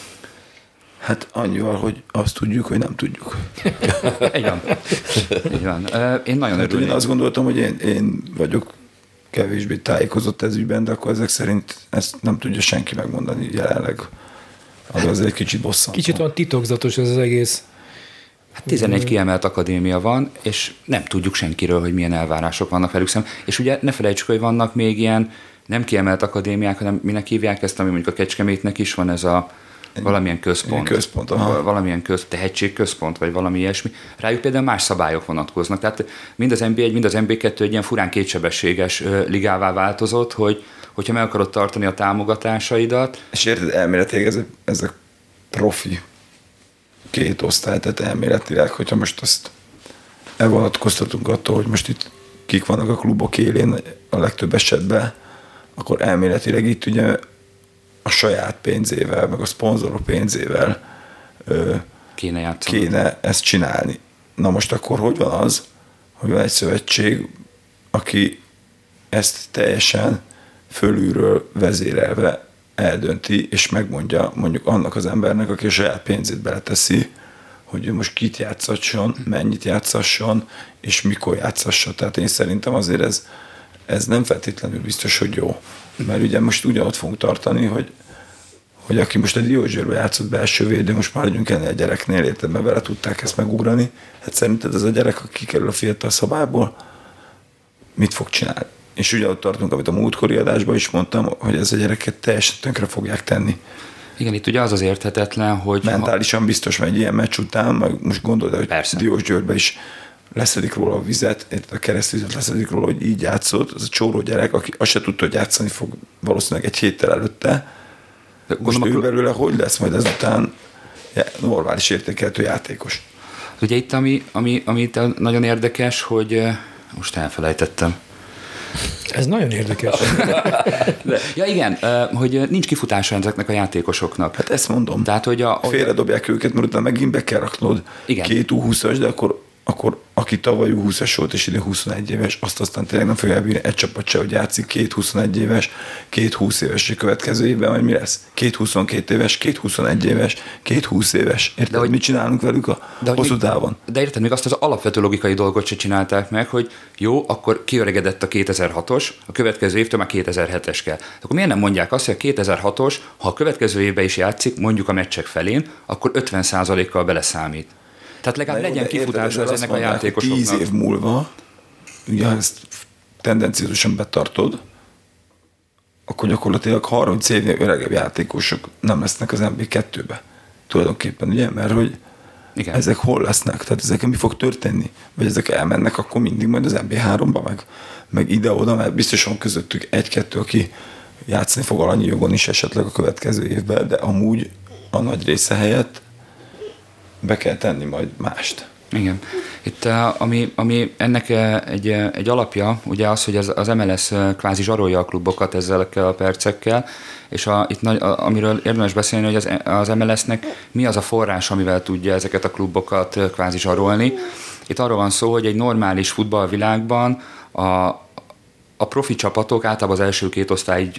Hát annyival, hogy azt tudjuk, hogy nem tudjuk. *laughs* Így van. Így van. Én nagyon hát, örülnék. Én azt gondoltam, hogy én, én vagyok kevésbé tájékozott ez ügyben, de akkor ezek szerint ezt nem tudja senki megmondani jelenleg. Az az egy kicsit bosszant. Kicsit van titokzatos ez az egész. Hát 11 kiemelt akadémia van, és nem tudjuk senkiről, hogy milyen elvárások vannak velük szem. És ugye ne felejtsük, hogy vannak még ilyen nem kiemelt akadémiák, hanem minek hívják ezt, ami mondjuk a Kecskemétnek is van ez a valamilyen központ. központ, aha. Valamilyen köz, tehetségközpont, vagy valami ilyesmi. Rájuk például más szabályok vonatkoznak. Tehát mind az NB1, mind az NB2 egy ilyen furán kétsebességes ligává változott, hogy hogyha meg akarod tartani a támogatásaidat. És érted, elméletileg ez, ez a profi két osztály, tehát elméletileg, hogyha most azt elvonatkoztatunk attól, hogy most itt kik vannak a klubok élén a legtöbb esetben, akkor elméletileg itt ugye a saját pénzével, meg a szponzorok pénzével ö, kéne játszani. Kéne ezt csinálni. Na most akkor hogy van az, hogy van egy szövetség, aki ezt teljesen fölülről vezérelve eldönti, és megmondja mondjuk annak az embernek, aki a saját pénzét beleteszi, hogy ő most kit játszasson, mennyit játszasson, és mikor játszasson. Tehát én szerintem azért ez, ez nem feltétlenül biztos, hogy jó. Mert ugye most ugyanott fogunk tartani, hogy, hogy aki most a Diózsőrbe játszott belső védő, most már hagyjunk ennél a gyereknél, érted, mert vele tudták ezt megugrani. Hát szerinted ez a gyerek, aki kikerül a fiatal szabályból, mit fog csinálni? És ugye ott tartunk, amit a múltkori adásban is mondtam, hogy ez a gyereket teljesen tönkre fogják tenni. Igen, itt ugye az az érthetetlen, hogy... Mentálisan ha... biztos megy ilyen meccs után, meg most gondolod, hogy. Diós Győrbe is leszedik róla a vizet, a keresztvizet leszedik róla, hogy így játszott, az a csóró gyerek, aki azt se tudta, hogy játszani fog valószínűleg egy héttel előtte. De most gondolom, ő belőle hogy lesz majd ezután normális értékeltő játékos? Ugye itt, ami, ami, ami itt nagyon érdekes, hogy most elfelejtettem. Ez nagyon érdekes. *laughs* De, ja igen, hogy nincs kifutása ezeknek a játékosoknak. Hát ezt mondom. Tehát, hogy a, Félredobják őket, mert utána megint be kell raknod igen. két U20-as, de akkor akkor aki tavaly 20-es volt, és idén 21 éves, azt aztán tényleg nem fogja elbírni egy csapat se, hogy játszik két 21 éves, két 20 éves, és következő évben majd mi lesz? Két 22 éves, két 21 éves, két 20 éves. Érted, de hogy, mit csinálunk velük a de hosszú távon? De érted, még azt az alapvető logikai dolgot se csinálták meg, hogy jó, akkor kiöregedett a 2006-os, a következő évtől már 2007-es kell. Akkor miért nem mondják azt, hogy a 2006-os, ha a következő évben is játszik, mondjuk a meccsek felén, akkor 50%-kal beleszámít. Tehát legalább legyen kifutása ennek a játékosoknak. Tíz év múlva, ugye ezt tendenciózusan betartod, akkor gyakorlatilag 30 évnél öregebb játékosok nem lesznek az MB2-be. Tulajdonképpen, ugye? Mert hogy igen. ezek hol lesznek? Tehát ezek mi fog történni? Vagy ezek elmennek akkor mindig majd az MB3-ba, meg, meg ide-oda, mert biztos van közöttük egy-kettő, aki játszani fog alanyi jogon is esetleg a következő évben, de amúgy a nagy része helyett be kell tenni majd mást. Igen. Itt ami, ami ennek egy, egy alapja, ugye az, hogy az, az MLS kvázi zsarolja a klubokat ezzel a percekkel, és a, itt nagy, a, amiről érdemes beszélni, hogy az, az MLS-nek mi az a forrás, amivel tudja ezeket a klubokat kvázi zsarolni. Itt arról van szó, hogy egy normális futballvilágban a, a profi csapatok, általában az első két osztály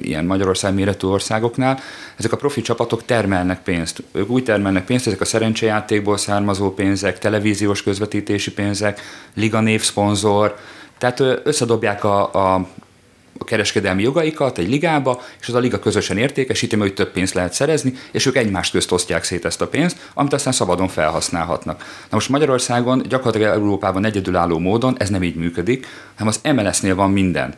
ilyen Magyarország méretű országoknál, ezek a profi csapatok termelnek pénzt. Ők úgy termelnek pénzt, ezek a szerencsejátékból származó pénzek, televíziós közvetítési pénzek, liga névszponzor, tehát összedobják a, a a kereskedelmi jogaikat egy ligába, és az a liga közösen értékesíti, hogy több pénzt lehet szerezni, és ők egymást közt osztják szét ezt a pénzt, amit aztán szabadon felhasználhatnak. Na most Magyarországon, gyakorlatilag Európában egyedülálló módon ez nem így működik, hanem az MLS-nél van minden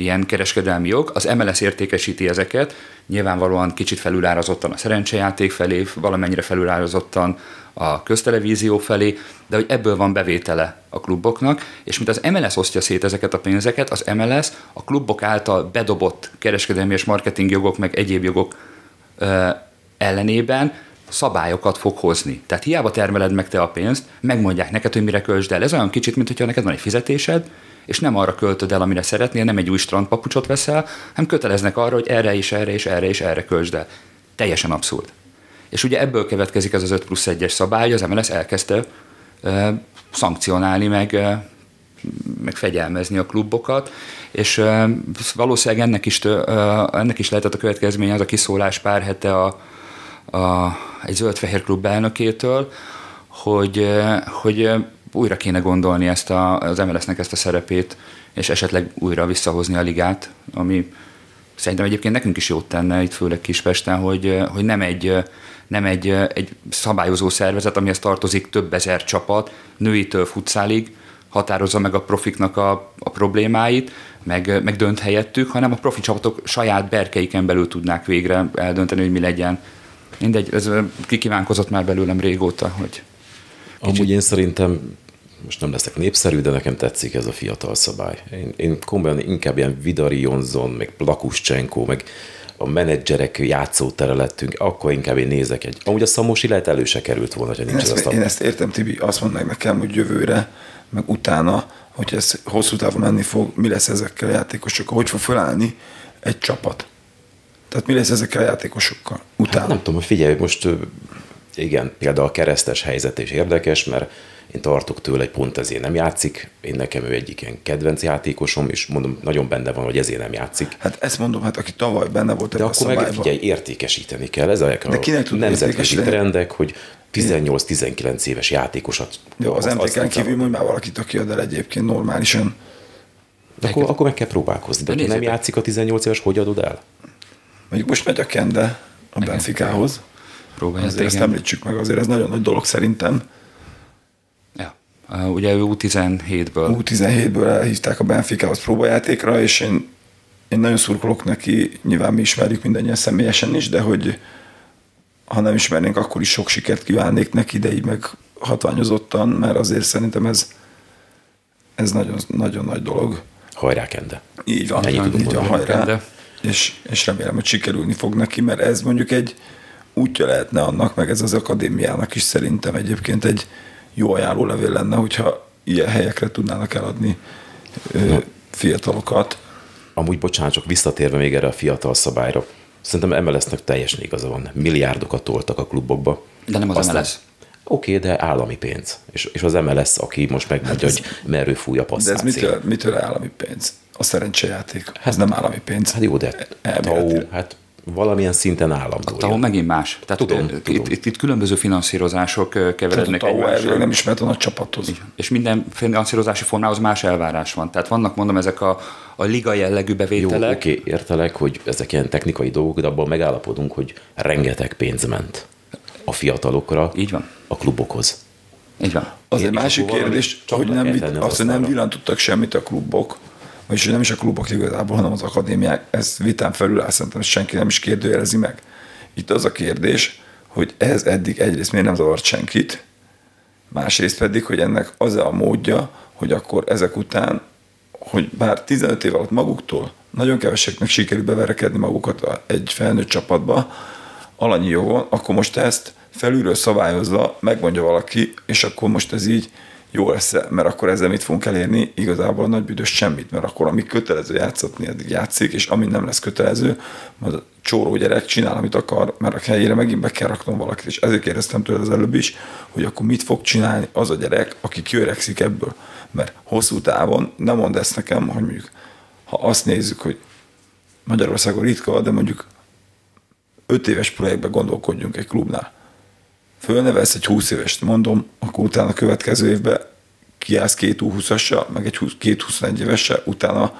ilyen kereskedelmi jog, az MLS értékesíti ezeket, nyilvánvalóan kicsit felülárazottan a szerencsejáték felé, valamennyire felülárazottan a köztelevízió felé, de hogy ebből van bevétele a kluboknak, és mint az MLS osztja szét ezeket a pénzeket, az MLS a klubok által bedobott kereskedelmi és marketing jogok, meg egyéb jogok ö, ellenében szabályokat fog hozni. Tehát hiába termeled meg te a pénzt, megmondják neked, hogy mire költsd el. Ez olyan kicsit, mint hogyha neked van egy fizetésed, és nem arra költöd el, amire szeretnél, nem egy új strandpapucsot veszel, hanem köteleznek arra, hogy erre is, erre is, erre is, erre költsd el. Teljesen abszurd. És ugye ebből következik ez az 5 plusz 1-es szabály, az MLS elkezdte e, szankcionálni, meg e, meg fegyelmezni a klubokat, és valószínűleg ennek is, ennek is lehetett a következménye az a kiszólás pár hete a, a, egy zöld-fehér klub elnökétől, hogy, hogy újra kéne gondolni ezt a, az MLS-nek ezt a szerepét, és esetleg újra visszahozni a ligát, ami szerintem egyébként nekünk is jót tenne, itt főleg Kispesten, hogy, hogy nem egy, nem egy, egy szabályozó szervezet, amihez tartozik több ezer csapat, nőitől futszálig, határozza meg a profiknak a, a problémáit, meg, meg dönt helyettük, hanem a profi csapatok saját berkeiken belül tudnák végre eldönteni, hogy mi legyen. Mindegy, ez kikívánkozott már belőlem régóta, hogy Kicsit. Amúgy én szerintem most nem leszek népszerű, de nekem tetszik ez a fiatal szabály. Én, én komolyan inkább ilyen Vidari Jonzon, meg Plakuschenko, meg a menedzserek játszótere lettünk, akkor inkább én nézek egy. Amúgy a Szamosi lehet elő se került volna, hogy nincs ezt, ez a... Én ezt értem, Tibi, azt mondd meg nekem, hogy jövőre, meg utána, hogy ez hosszú távon menni fog, mi lesz ezekkel a játékosokkal, hogy fog felállni egy csapat. Tehát mi lesz ezekkel a játékosokkal utána? Hát nem tudom, hogy figyelj, most igen, például a keresztes helyzet is érdekes, mert én tartok tőle, hogy pont ezért nem játszik. Én nekem ő egyik ilyen kedvenc játékosom, és mondom, nagyon benne van, hogy ezért nem játszik. Hát ezt mondom, hát aki tavaly benne volt De akkor meg figyelj, értékesíteni kell. Ez a, De kinek tud nemzetközi trendek, hogy 18-19 éves játékosat. Jó, az, az MTK-n kívül mondj már valakit, aki ad el egyébként normálisan. De akkor, akkor meg kell próbálkozni. De, De nem játszik a 18 éves, hogy adod el? Mondjuk most megy a Kende a Benficához próbálja. Azért ezt említsük meg, azért ez nagyon nagy dolog szerintem. Ja. Uh, ugye ő U17-ből. U17-ből elhívták a Benficához próbajátékra, és én, én nagyon szurkolok neki, nyilván mi ismerjük mindannyian személyesen is, de hogy ha nem ismernénk, akkor is sok sikert kívánnék neki, de így meg hatványozottan, mert azért szerintem ez, ez nagyon, nagyon nagy dolog. Hajrá, Kende. Így van, így van, hajrá. Kende. És, és remélem, hogy sikerülni fog neki, mert ez mondjuk egy, útja lehetne annak, meg ez az akadémiának is szerintem egyébként egy jó ajánlólevél lenne, hogyha ilyen helyekre tudnának eladni ö, fiatalokat. Amúgy bocsánat, csak visszatérve még erre a fiatal szabályra. Szerintem MLS-nek teljesen igaza van. Milliárdokat toltak a klubokba. De nem az Aztán, MLS. Oké, okay, de állami pénz. És, és az MLS, aki most megmondja, hát ez, hogy merő fúj a passzát. De ez mitől, mitől állami pénz? A szerencsejáték. Hát, ez nem állami pénz. Hát jó, de tau, hát valamilyen szinten állandó. A megint más. Tehát tudom, itt, tudom. Itt, itt, különböző finanszírozások keverednek egymással. nem ismert a nagy csapathoz. És minden finanszírozási formához más elvárás van. Tehát vannak, mondom, ezek a, a liga jellegű bevételek. Jó, oké, értelek, hogy ezek ilyen technikai dolgok, de abban megállapodunk, hogy rengeteg pénz ment a fiatalokra, Így van. a klubokhoz. Így van. Az egy másik kérdés, hogy nem, azt, hogy nem villantottak semmit a klubok, vagyis nem is a klubok igazából, hanem az akadémiák, ez vitán felül áll, szerintem senki nem is kérdőjelezi meg. Itt az a kérdés, hogy ez eddig egyrészt miért nem zavart senkit, másrészt pedig, hogy ennek az a módja, hogy akkor ezek után, hogy bár 15 év alatt maguktól nagyon keveseknek sikerül beverekedni magukat egy felnőtt csapatba, alanyi jogon, akkor most ezt felülről szabályozva megmondja valaki, és akkor most ez így jó lesz mert akkor ezzel mit fogunk elérni? Igazából a nagy büdös semmit, mert akkor ami kötelező játszatni, addig játszik, és ami nem lesz kötelező, az a csóró gyerek csinál, amit akar, mert a helyére megint be kell raknom valakit, és ezért kérdeztem tőle az előbb is, hogy akkor mit fog csinálni az a gyerek, aki kiöregszik ebből. Mert hosszú távon nem mond ezt nekem, hogy mondjuk, ha azt nézzük, hogy Magyarországon ritka, de mondjuk öt éves projektbe gondolkodjunk egy klubnál fölnevelsz egy 20 évest, mondom, akkor utána a következő évben kiállsz két 20 meg egy 20, két 21 évese, utána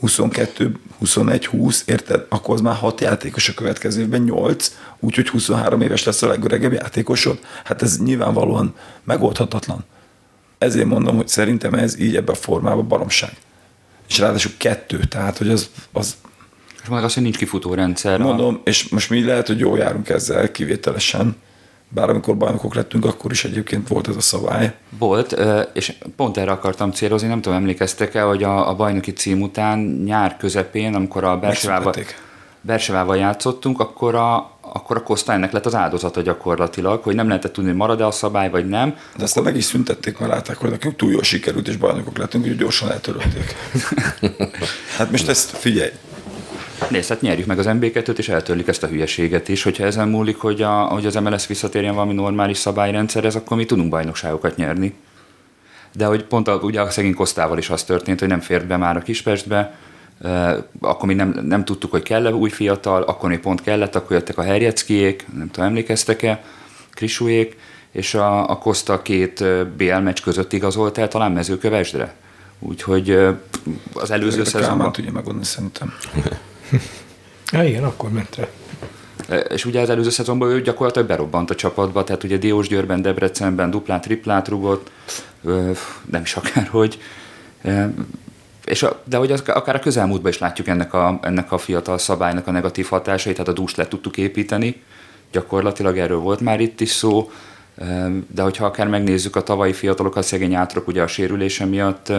22, 21, 20, érted? Akkor az már 6 játékos a következő évben, 8, úgyhogy 23 éves lesz a legöregebb játékosod. Hát ez nyilvánvalóan megoldhatatlan. Ezért mondom, hogy szerintem ez így ebben a formában baromság. És ráadásul kettő, tehát hogy az, az és meg azt, hogy nincs kifutó rendszer. Mondom, és most mi lehet, hogy jól járunk ezzel kivételesen, bár amikor bajnokok lettünk, akkor is egyébként volt ez a szabály. Volt, és pont erre akartam célozni, nem tudom, emlékeztek-e, hogy a, a bajnoki cím után nyár közepén, amikor a Bersevával, Bersevával játszottunk, akkor a, akkor a Kosztálynak lett az áldozata gyakorlatilag, hogy nem lehetett tudni, marad-e a szabály, vagy nem. De aztán meg is szüntették, mert látták, hogy nekünk túl jól sikerült, és bajnokok lettünk, hogy gyorsan eltörölték. *laughs* hát most ezt figyelj, Nézd, hát nyerjük meg az MB2-t, és eltörlik ezt a hülyeséget is. Hogyha ezen múlik, hogy, a, hogy az MLS visszatérjen valami normális szabályrendszerhez, akkor mi tudunk bajnokságokat nyerni. de hogy pont a, ugye a szegény Kosztával is az történt, hogy nem fért be már a Kispestbe, akkor még nem, nem tudtuk, hogy kell-e új fiatal, akkor még pont kellett, akkor jöttek a Herjeckiék, nem tudom, emlékeztek-e, Krisújék, és a, a Koszta két BL meccs között igazolt el talán mezőkövesdre. Úgyhogy az előző szezonban... Kálmán tudja megoldani szerintem. *laughs* *laughs* Ja, igen, akkor ment el. És ugye az előző szezonban ő gyakorlatilag berobbant a csapatba, tehát ugye Diós Győrben, Debrecenben duplát, triplát rugott, nem is akárhogy. És a, de hogy az, akár a közelmúltban is látjuk ennek a, ennek a fiatal szabálynak a negatív hatásait, tehát a dúst le tudtuk építeni, gyakorlatilag erről volt már itt is szó, de hogyha akár megnézzük a tavalyi fiatalokat, szegény átrok ugye a sérülése miatt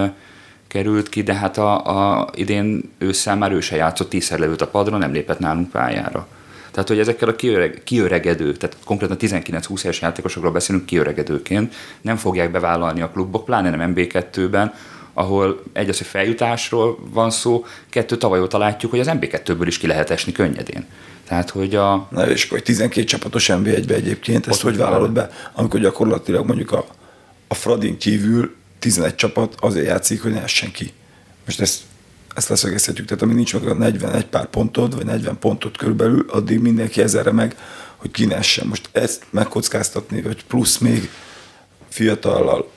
került ki, de hát a, a idén ősszel már ő se játszott, tízszer leült a padra, nem lépett nálunk pályára. Tehát, hogy ezekkel a kiöreg, kiöregedő, tehát konkrétan 19-20 éves játékosokról beszélünk kiöregedőként, nem fogják bevállalni a klubok, pláne nem MB2-ben, ahol egy az, hogy feljutásról van szó, kettő tavaly óta látjuk, hogy az MB2-ből is ki lehet esni könnyedén. Tehát, hogy a... Na és akkor 12 csapatos MB1-be egyébként, ezt hogy vállalod be, amikor gyakorlatilag mondjuk a, a Fradin kívül 11 csapat azért játszik, hogy ne essen ki. Most ezt, ezt leszögezhetjük, tehát amíg nincs meg a 41 pár pontod, vagy 40 pontot körülbelül, addig mindenki ezerre meg, hogy ki ne essen. Most ezt megkockáztatni, vagy plusz még fiatallal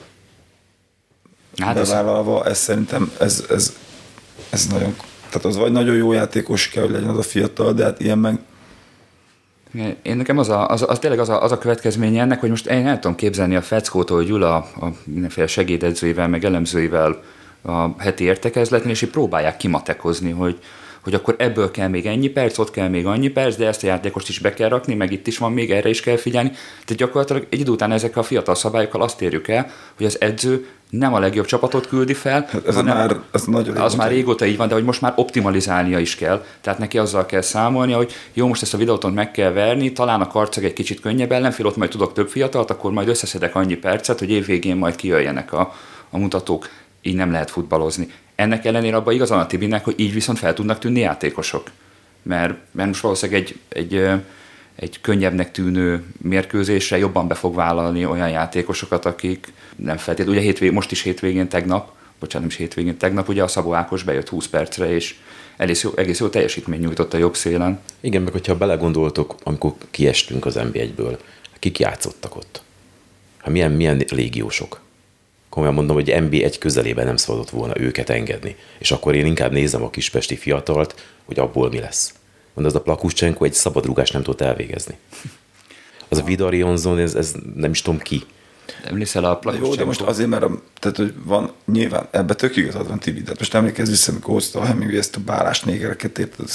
hát bevállalva, ez, ez szerintem ez, ez, ez nagyon tehát az vagy nagyon jó játékos kell, hogy legyen az a fiatal, de hát ilyen meg én nekem az, a, az, az tényleg az a, az a következménye ennek, hogy most én el tudom képzelni a Feckótól, hogy ül a, a mindenféle segédedzőivel, meg elemzőivel a heti értekezletén, és így próbálják kimatekozni, hogy, hogy akkor ebből kell még ennyi perc, ott kell még annyi perc, de ezt a játékost is be kell rakni, meg itt is van még, erre is kell figyelni. Tehát gyakorlatilag egy idő után ezekkel a fiatal szabályokkal azt érjük el, hogy az edző nem a legjobb csapatot küldi fel. Hát ez hanem, már, ez nagyon az már régóta így van, de hogy most már optimalizálnia is kell. Tehát neki azzal kell számolnia, hogy jó, most ezt a videót meg kell verni, talán a karceg egy kicsit könnyebb ellenfél, ott majd tudok több fiatalt, akkor majd összeszedek annyi percet, hogy évvégén majd kijöjjenek a, a mutatók. Így nem lehet futballozni. Ennek ellenére abban igazán a Tibinek, hogy így viszont fel tudnak tűnni játékosok. Mert, mert most valószínűleg egy, egy, egy könnyebbnek tűnő mérkőzésre jobban be fog vállalni olyan játékosokat, akik nem feltétlenül, ugye hétvég, most is hétvégén tegnap, bocsánat, nem is hétvégén tegnap, ugye a Szabó Ákos bejött 20 percre, és egész jó, egész jó teljesítmény nyújtott a jobb szélen. Igen, meg hogyha belegondoltok, amikor kiestünk az NB1-ből, kik játszottak ott? Hát milyen, milyen légiósok? komolyan mondom, hogy MB1 közelében nem szabadott volna őket engedni. És akkor én inkább nézem a kispesti fiatalt, hogy abból mi lesz. Mondom, az a Plakucsenko egy szabadrugást nem tudott elvégezni. Az a Vidari Onzon, ez, ez nem is tudom ki. Emlékszel a Plakucsenko? Jó, de most azért, mert a, tehát, hogy van, nyilván ebbe tök igazad van Tibi, tehát most emlékezz vissza, amikor hozta a Hemingway ezt a bálás négereket, érted,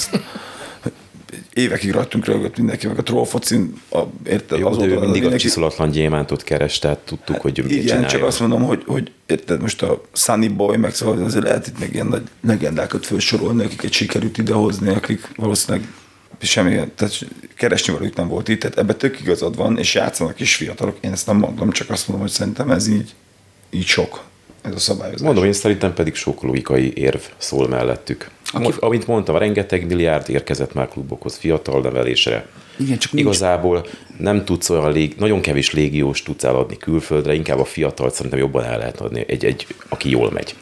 évekig rajtunk rögött mindenki, meg a trollfocin, a, érted? Jó, de ő mindig mindenki... a csiszolatlan gyémántot keres, tehát tudtuk, hát, hogy Igen, csinálja. csak azt mondom, hogy, hogy érted, most a Sunny Boy, meg szóval azért lehet itt még ilyen nagy legendákat felsorolni, akiket sikerült idehozni, akik valószínűleg semmi, tehát keresni valójuk nem volt itt, tehát ebben tök igazad van, és játszanak is fiatalok, én ezt nem mondom, csak azt mondom, hogy szerintem ez így, így sok ez a szabályozás. Mondom, én szerintem pedig sok logikai érv szól mellettük. Aki... Amint mondtam, rengeteg milliárd érkezett már klubokhoz fiatal nevelésre. Igen, csak Igazából nincs. nem tudsz olyan lég, nagyon kevés légiós tudsz eladni külföldre, inkább a fiatal szerintem jobban el lehet adni, egy, egy, aki jól megy.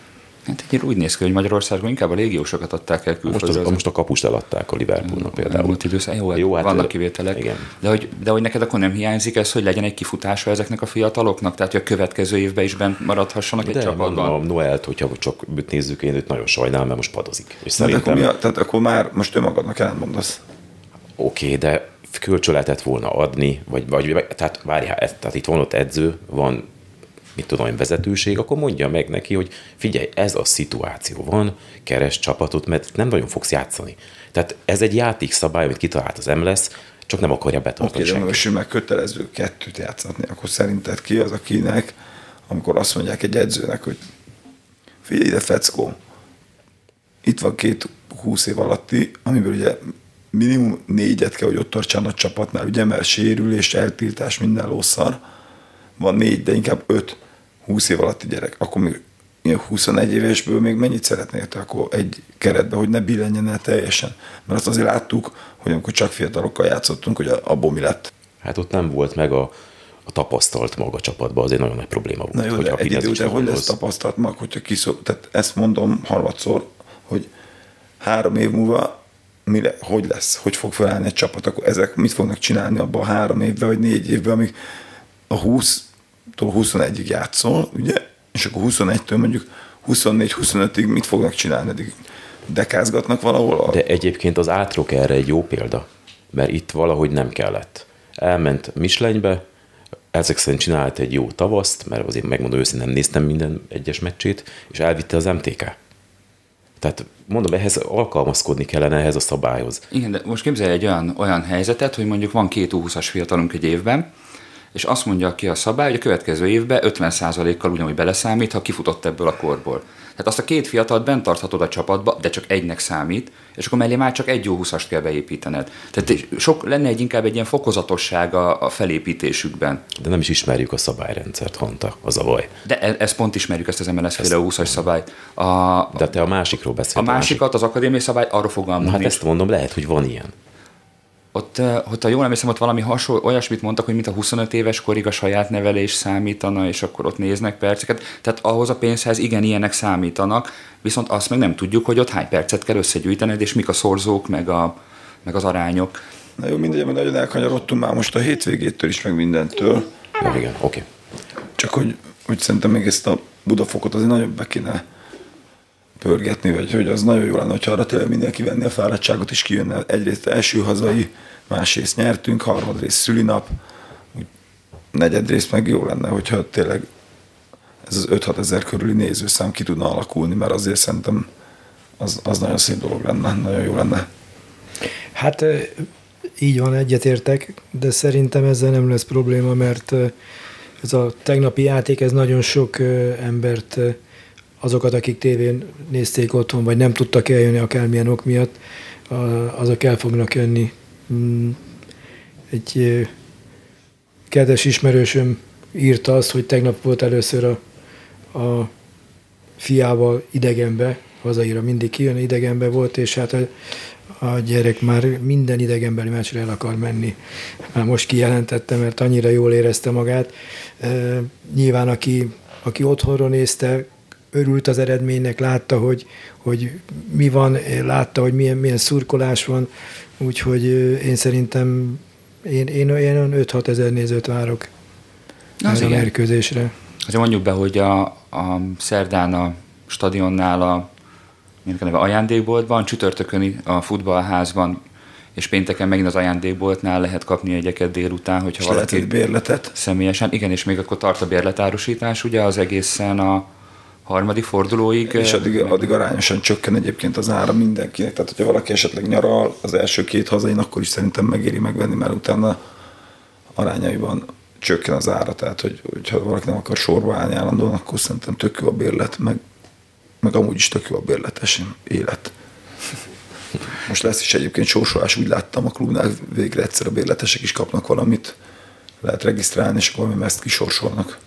Hát egy úgy néz ki, hogy Magyarországon inkább a légiósokat adták el külföldre. Most, az, most a kapust eladták a Liverpoolnak mm, például. Múlt időszak, jó, jó hát vannak kivételek. Igen. De, hogy, de hogy neked akkor nem hiányzik ez, hogy legyen egy kifutása ezeknek a fiataloknak? Tehát, hogy a következő évben is bent maradhassanak de egy csapatban? a Noelt, hogyha csak nézzük, én őt nagyon sajnálom, mert most padozik. És szerintem... akkor, mi a, tehát akkor már most önmagadnak ellentmondasz. Oké, okay, de kölcsön lehetett volna adni, vagy, vagy tehát várjál, tehát itt van ott edző, van mit tudom én, vezetőség, akkor mondja meg neki, hogy figyelj, ez a szituáció van, keres csapatot, mert nem nagyon fogsz játszani. Tehát ez egy játékszabály, amit kitalált az MLS, csak nem akarja betartani okay, senki. Oké, meg kötelező kettőt játszatni, akkor szerinted ki az, akinek, amikor azt mondják egy edzőnek, hogy figyelj ide, feckó, itt van két húsz év alatti, amiből ugye minimum négyet kell, hogy ott tartsán a csapatnál, ugye, mert sérülés, eltiltás, minden lószar. Van négy, de inkább öt 20 év alatti gyerek, akkor még 21 évesből még mennyit szeretnél akkor egy keretbe, hogy ne billenjen el teljesen? Mert azt azért láttuk, hogy amikor csak fiatalokkal játszottunk, hogy abból mi lett. Hát ott nem volt meg a, a tapasztalt maga csapatban azért nagyon nagy probléma volt. Na jó, de egy idő után hogy lesz tapasztalt mag, hogyha kiszó, tehát ezt mondom harmadszor, hogy három év múlva mi le, hogy lesz, hogy fog felállni egy csapat, akkor ezek mit fognak csinálni abban a három évben, vagy négy évben, amíg a 20-tól 21-ig játszol, ugye, és akkor 21-től mondjuk 24-25-ig mit fognak csinálni, eddig dekázgatnak valahol? De egyébként az átrok erre egy jó példa, mert itt valahogy nem kellett. Elment Mislenybe, ezek szerint csinált egy jó tavaszt, mert azért megmondom őszintén, nem néztem minden egyes meccsét, és elvitte az MTK. Tehát mondom, ehhez alkalmazkodni kellene ehhez a szabályhoz. Igen, de most képzelj egy olyan, olyan helyzetet, hogy mondjuk van két U20-as fiatalunk egy évben, és azt mondja ki a szabály, hogy a következő évben 50%-kal ugyanúgy beleszámít, ha kifutott ebből a korból. Tehát azt a két fiatalt bent tarthatod a csapatba, de csak egynek számít, és akkor mellé már csak egy jó 20 kell beépítened. Tehát sok, lenne egy inkább egy ilyen fokozatosság a, a felépítésükben. De nem is ismerjük a szabályrendszert, Hanta, az a baj. De e, ezt pont ismerjük, ezt az MLS féle 20-as szabályt. A, de te a másikról beszélsz. A másikat, az akadémiai szabály, arról fogalmam Hát ezt mondom, lehet, hogy van ilyen ott, ott ha jól emlékszem, ott valami hasonló, olyasmit mondtak, hogy mint a 25 éves korig a saját nevelés számítana, és akkor ott néznek perceket. Tehát ahhoz a pénzhez igen, ilyenek számítanak, viszont azt meg nem tudjuk, hogy ott hány percet kell összegyűjtened, és mik a szorzók, meg, a, meg az arányok. Na jó, mindegy, mert nagyon elkanyarodtunk már most a hétvégétől is, meg mindentől. Ja, igen, oké. Okay. Csak hogy, hogy szerintem még ezt a Budafokot azért nagyon be kéne pörgetni, vagy hogy az nagyon jó lenne, hogyha arra tényleg mindenki venni a fáradtságot, és kijönne egyrészt első hazai, másrészt nyertünk, harmadrészt szülinap, negyedrészt meg jó lenne, hogyha tényleg ez az 5-6 ezer körüli nézőszám ki tudna alakulni, mert azért szerintem az, az nagyon szép dolog lenne, nagyon jó lenne. Hát így van, egyetértek, de szerintem ezzel nem lesz probléma, mert ez a tegnapi játék, ez nagyon sok embert azokat, akik tévén nézték otthon, vagy nem tudtak eljönni akármilyen ok miatt, azok el fognak jönni. Mm, egy kedves ismerősöm írta azt, hogy tegnap volt először a, a fiával idegenbe, hazaira mindig kijön, idegenbe volt, és hát a, a gyerek már minden idegenbeli meccsre el akar menni. Már most kijelentette, mert annyira jól érezte magát. E, nyilván, aki, aki otthonról nézte, örült az eredménynek, látta, hogy, hogy mi van, látta, hogy milyen, milyen szurkolás van, úgyhogy én szerintem én, én, én 5-6 ezer nézőt várok az a mérkőzésre. Azért mondjuk be, hogy a, a szerdán a stadionnál a, a neve, ajándékboltban, csütörtökön a futballházban és pénteken megint az ajándékboltnál lehet kapni egyeket délután, hogyha és valaki... bérletet? Személyesen, igen, és még akkor tart a bérletárusítás, ugye az egészen a harmadik fordulóig. És addig, addig arányosan csökken egyébként az ára mindenkinek. Tehát, hogyha valaki esetleg nyaral az első két hazain, akkor is szerintem megéri megvenni, mert utána arányaiban csökken az ára. Tehát, hogy, hogyha valaki nem akar sorba állni állandóan, akkor szerintem tök jó a bérlet, meg, meg amúgy is tök jó a bérletes élet. Most lesz is egyébként sorsolás, úgy láttam a klubnál, végre egyszer a bérletesek is kapnak valamit, lehet regisztrálni, és akkor ezt kisorsolnak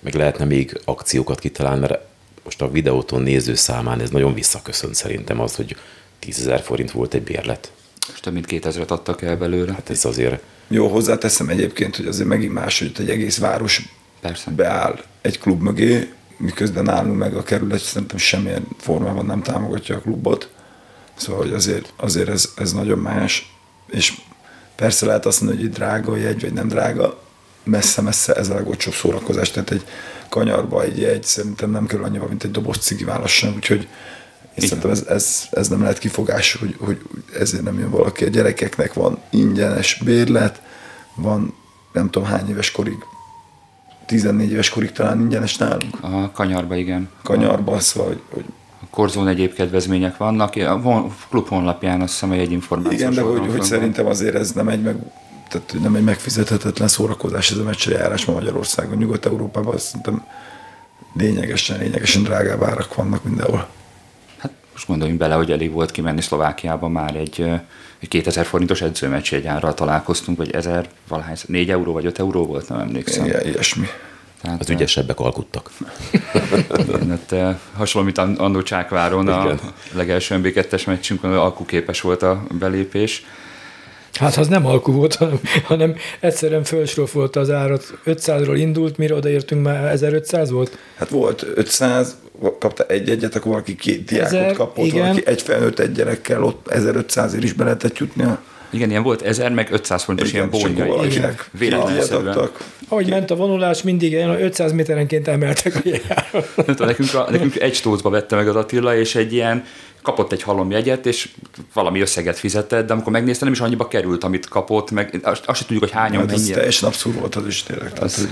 meg lehetne még akciókat kitalálni, mert most a videóton néző számán ez nagyon visszaköszönt szerintem az, hogy 10 ezer forint volt egy bérlet. És több mint 2000-et adtak el belőle. Hát ez azért... Jó, hozzáteszem egyébként, hogy azért megint más, hogy egy egész város Persze. beáll egy klub mögé, miközben nálunk meg a kerület szerintem semmilyen formában nem támogatja a klubot. Szóval hogy azért, azért ez, ez nagyon más. És persze lehet azt mondani, hogy drága a jegy, vagy nem drága, messze-messze ez a legolcsóbb szórakozás, tehát egy kanyarba egy jegy szerintem nem kerül annyiba, mint egy doboz cigiválasz sem, úgyhogy én szerintem ez, ez, ez, nem lehet kifogás, hogy, hogy ezért nem jön valaki. A gyerekeknek van ingyenes bérlet, van nem tudom hány éves korig, 14 éves korig talán ingyenes nálunk. A kanyarba, igen. Kanyarba, az, szóval, hogy, hogy a korzón egyéb kedvezmények vannak. A klub honlapján azt hiszem, hogy egy információ. Igen, de hogy, hogy szerintem azért ez nem egy meg tehát nem egy megfizethetetlen szórakozás ez a meccsre járás ma Magyarországon, Nyugat-Európában azt szerintem lényegesen, lényegesen drágább árak vannak mindenhol. Hát most gondoljunk bele, hogy elég volt kimenni Szlovákiába már egy, egy 2000 forintos edzőmeccs egy árral találkoztunk, vagy 1000, valahány, 4 euró vagy 5 euró volt, nem emlékszem. Igen, ilyesmi. Tehát, az ügyesebbek alkuttak. Igen, hát, hasonló, mint Andó Csákváron, a legelső MB2-es meccsünkön alkuképes volt a belépés. Hát az nem alkú volt, hanem, hanem egyszerűen fölsrofolta az árat. 500-ról indult, mire odaértünk már 1500 volt? Hát volt 500, kapta egy egyet, akkor valaki két diákot Ezer, kapott, igen. valaki egy felnőtt egy gyerekkel, ott 1500 is be lehetett jutni. a- Igen, ilyen volt 1000 meg 500 fontos ilyen és akkor bónya. valakinek két ilyet Véletlenszerűen. Ahogy ment a vonulás, mindig ilyen 500 méterenként emeltek a nekünk, a, nekünk egy stócba vette meg az Attila, és egy ilyen kapott egy halomjegyet, és valami összeget fizetett, de amikor megnézte, nem is annyiba került, amit kapott, meg azt, azt sem tudjuk, hogy hányan Hát ez mennyi. teljesen abszurd volt az is tényleg. Tehát, Az- hogy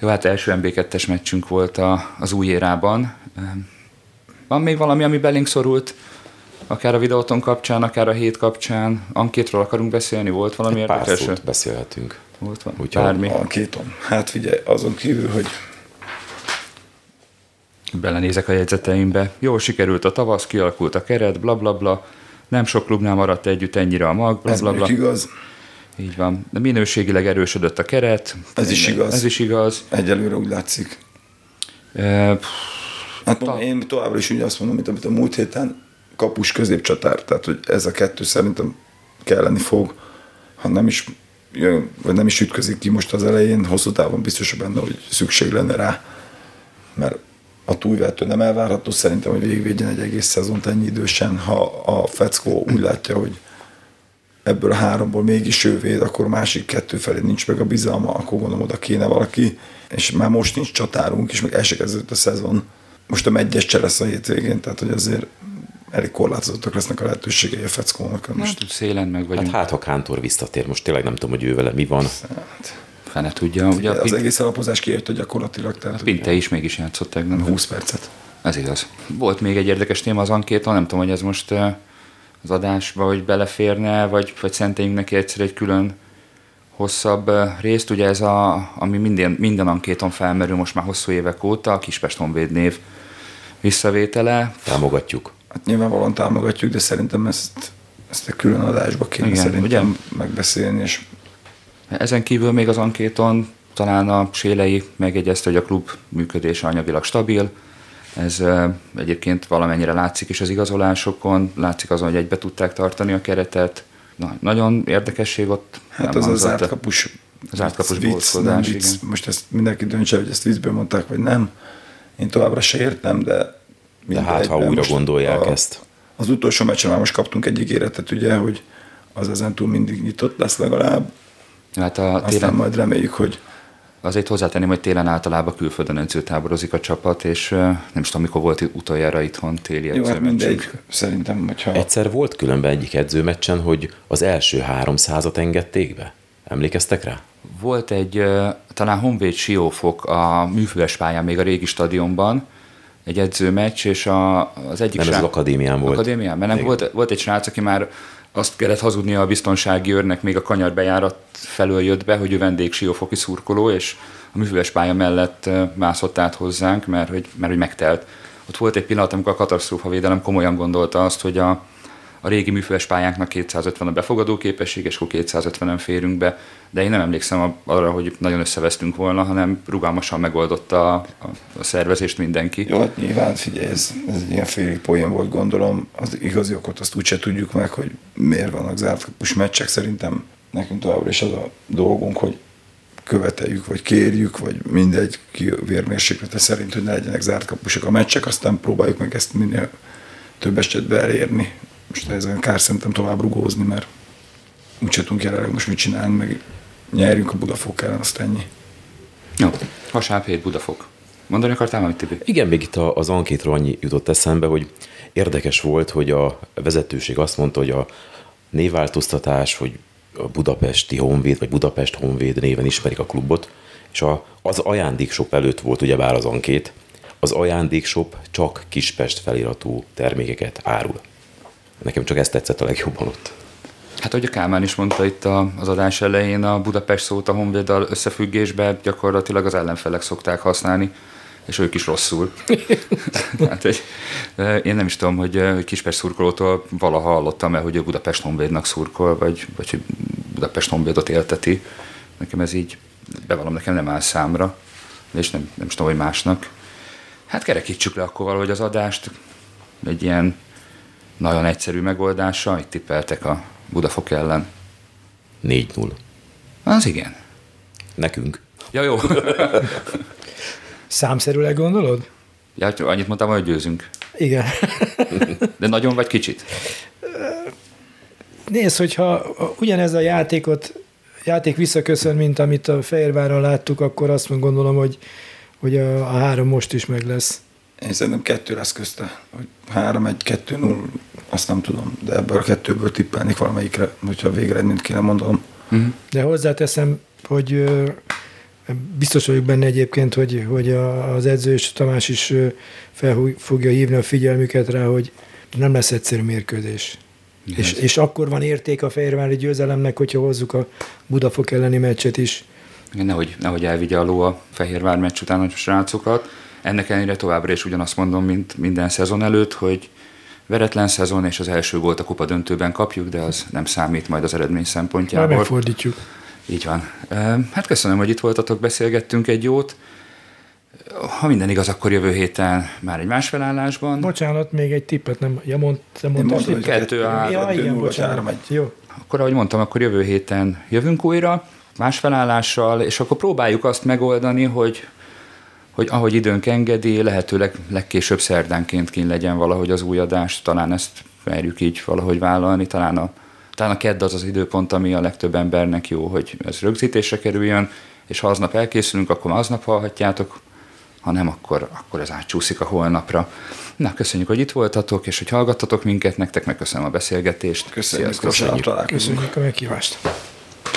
Jó, hát első MB2-es meccsünk volt a, az új érában. Van még valami, ami belénk szorult? Akár a videóton kapcsán, akár a hét kapcsán. Ankétról akarunk beszélni? Volt valami Pár érdekes? beszélhetünk. Volt valami? Úgyhogy Bármi. a kéton. Hát figyelj, azon kívül, hogy Belenézek a jegyzeteimbe. Jól sikerült a tavasz, kialakult a keret, bla bla bla. Nem sok klubnál maradt együtt ennyire a mag, bla ez bla bla. igaz, Így van. De minőségileg erősödött a keret. Ez is igaz. Ez is igaz. egyelőre úgy látszik. E, pff, Hát mondom, én továbbra is úgy azt mondom, mint amit a múlt héten kapus középcsatár, tehát hogy ez a kettő szerintem kelleni fog, ha nem is jön, vagy nem is ütközik ki most az elején, hosszú távon biztos benne, hogy szükség lenne rá, mert a túlvető nem elvárható, szerintem, hogy végigvédjen egy egész szezont ennyi idősen, ha a Feckó úgy látja, hogy ebből a háromból mégis ő véd, akkor a másik kettő felé nincs meg a bizalma, akkor gondolom oda kéne valaki, és már most nincs csatárunk, és meg el a szezon. Most a megyes csere lesz a hétvégén, tehát hogy azért elég korlátozottak lesznek a lehetőségei a Feckónak. Most most szélen meg Hát vagyunk. hát, ha Kántor visszatér, most tényleg nem tudom, hogy ő vele mi van. hát, Fene tudja. Ugye a, az Pin- egész alapozás kijött gyakorlatilag, tehát a Pinte is mégis játszott tegnap. 20 percet. Ez igaz. Volt még egy érdekes téma az ankéton, nem tudom, hogy ez most eh, az adásba, hogy beleférne, vagy, vagy szenteljünk neki egyszer egy külön hosszabb eh, részt. Ugye ez, a, ami minden, minden ankéton felmerül most már hosszú évek óta, a Kispest Honvéd név visszavétele. Támogatjuk. Hát nyilvánvalóan támogatjuk, de szerintem ezt, ezt egy külön adásba kéne Igen, szerintem ugye? ugye? megbeszélni, és Ezen kívül még az ankéton talán a Sélei megjegyezte, hogy a klub működése anyagilag stabil. Ez egyébként valamennyire látszik is az igazolásokon, látszik azon, hogy egybe tudták tartani a keretet. Na, nagyon érdekesség ott. hát az az hangzott, zárt de- kapus Az zárt kapus vicc, nem vicc. igen. Most ezt mindenki döntse, hogy ezt viccből mondták, vagy nem. Én továbbra se értem, de De hát, ha újra gondolják a, ezt. Az utolsó meccsen már most kaptunk egy ígéretet, ugye, hogy az ezen túl mindig nyitott lesz legalább. Hát a Aztán télen, majd reméljük, hogy azért hozzátenném, hogy télen általában külföldön edzőtáborozik a csapat, és nem is tudom, mikor volt utoljára itthon téli jó, hát mindegy. edzőmeccsünk. Szerintem, hogyha Egyszer volt különben egyik edzőmeccsen, hogy az első háromszázat engedték be. Emlékeztek rá? Volt egy, talán Honvéd Siófok a műfüves pályán, még a régi stadionban, egy edzőmeccs, és a, az egyik Nem, ez srác- az akadémián volt. Akadémián? Mert nem Igen. volt, volt egy srác, aki már azt kellett hazudnia a biztonsági őrnek, még a kanyar bejárat felől jött be, hogy ő vendég siófoki szurkoló, és a műfüves pálya mellett mászott át hozzánk, mert hogy, mert hogy megtelt. Ott volt egy pillanat, amikor a katasztrófa védelem komolyan gondolta azt, hogy a, a régi műfüves pályánknak 250 a befogadó képesség, és akkor 250-en férünk be, de én nem emlékszem arra, hogy nagyon összevesztünk volna, hanem rugalmasan megoldotta a, a, a szervezést mindenki. Jó, hát nyilván figyelj, ez, ez egy ilyen félig poén volt, gondolom. Az igazi okot azt úgyse tudjuk meg, hogy miért vannak zárt kapus meccsek. Szerintem nekünk továbbra is az a dolgunk, hogy követeljük, vagy kérjük, vagy mindegy ki vérmérséklete szerint, hogy ne legyenek zárt kapusok a meccsek, aztán próbáljuk meg ezt minél több esetben elérni. Most ezen kár szerintem tovább rugózni, mert úgyse tudunk jelenleg most mit csinálni, meg nyerjünk a Budafok ellen, azt ennyi. Jó, Hasáb 7 Budafok. Mondani akartál valamit, Tibi? Igen, még itt a- az ankétról annyi jutott eszembe, hogy érdekes volt, hogy a vezetőség azt mondta, hogy a névváltoztatás, hogy a Budapesti Honvéd, vagy Budapest Honvéd néven ismerik a klubot, és a, az ajándékshop előtt volt ugyebár az ankét, az ajándékshop csak Kispest feliratú termékeket árul. Nekem csak ezt tetszett a legjobban ott. Hát, ahogy a Kálmán is mondta itt a- az adás elején, a Budapest szót a Honvéddal összefüggésben gyakorlatilag az ellenfelek szokták használni, és ők is rosszul. *laughs* hát, hogy, eh, én nem is tudom, hogy hogy Kispest szurkolótól valaha hallottam-e, hogy ő Budapest Honvédnak szurkol, vagy, vagy hogy Budapest Honvédot élteti. Nekem ez így, bevallom, nekem nem áll számra, és nem, nem is tudom, hogy másnak. Hát kerekítsük le akkor valahogy az adást, egy ilyen nagyon egyszerű megoldással, itt tippeltek a Budafok ellen. 4-0. Az igen. Nekünk. Ja, jó. *laughs* Számszerűleg gondolod? ja, annyit mondtam, hogy győzünk. Igen. De nagyon vagy kicsit? *laughs* Nézd, hogyha ugyanez a játékot, játék visszaköszön, mint amit a Fehérváron láttuk, akkor azt gondolom, hogy, hogy a, a három most is meg lesz. Én szerintem kettő lesz közte. Hogy három, egy, kettő, null, azt nem tudom. De ebből a kettőből tippelnék valamelyikre, hogyha végeredményt kéne mondanom. De hozzáteszem, hogy biztos vagyok benne egyébként, hogy, hogy a- az edző és Tamás is fel fogja hívni a figyelmüket rá, hogy nem lesz egyszerű mérkőzés. És, és akkor van érték a Fehérvári győzelemnek, hogyha hozzuk a Budafok elleni meccset is. Igen, nehogy, nehogy elvigye a ló a Fehérvár meccs után a srácokat. Ennek ellenére továbbra is ugyanazt mondom, mint minden szezon előtt, hogy veretlen szezon, és az első gólt a kupa döntőben kapjuk, de az nem számít majd az eredmény Már szempontjából. megfordítjuk. Így van. Hát köszönöm, hogy itt voltatok, beszélgettünk egy jót. Ha minden igaz, akkor jövő héten már egy más felállásban. Bocsánat, még egy tippet nem, ja, mond, te Én mondtad, mondtam, hogy hogy kettő áll. Ja, igen, bocsánat. Jó. Akkor, ahogy mondtam, akkor jövő héten jövünk újra, más felállással, és akkor próbáljuk azt megoldani, hogy, hogy ahogy időnk engedi, lehetőleg legkésőbb szerdánként kín legyen valahogy az új adás, talán ezt merjük így valahogy vállalni, talán a, talán a kedd az az időpont, ami a legtöbb embernek jó, hogy ez rögzítésre kerüljön, és ha aznap elkészülünk, akkor aznap hallhatjátok, ha nem, akkor, akkor ez átcsúszik a holnapra. Na, köszönjük, hogy itt voltatok, és hogy hallgattatok minket, nektek megköszönöm a beszélgetést. Köszönjük, Sziasztok. köszönjük. Köszönjük a meghívást.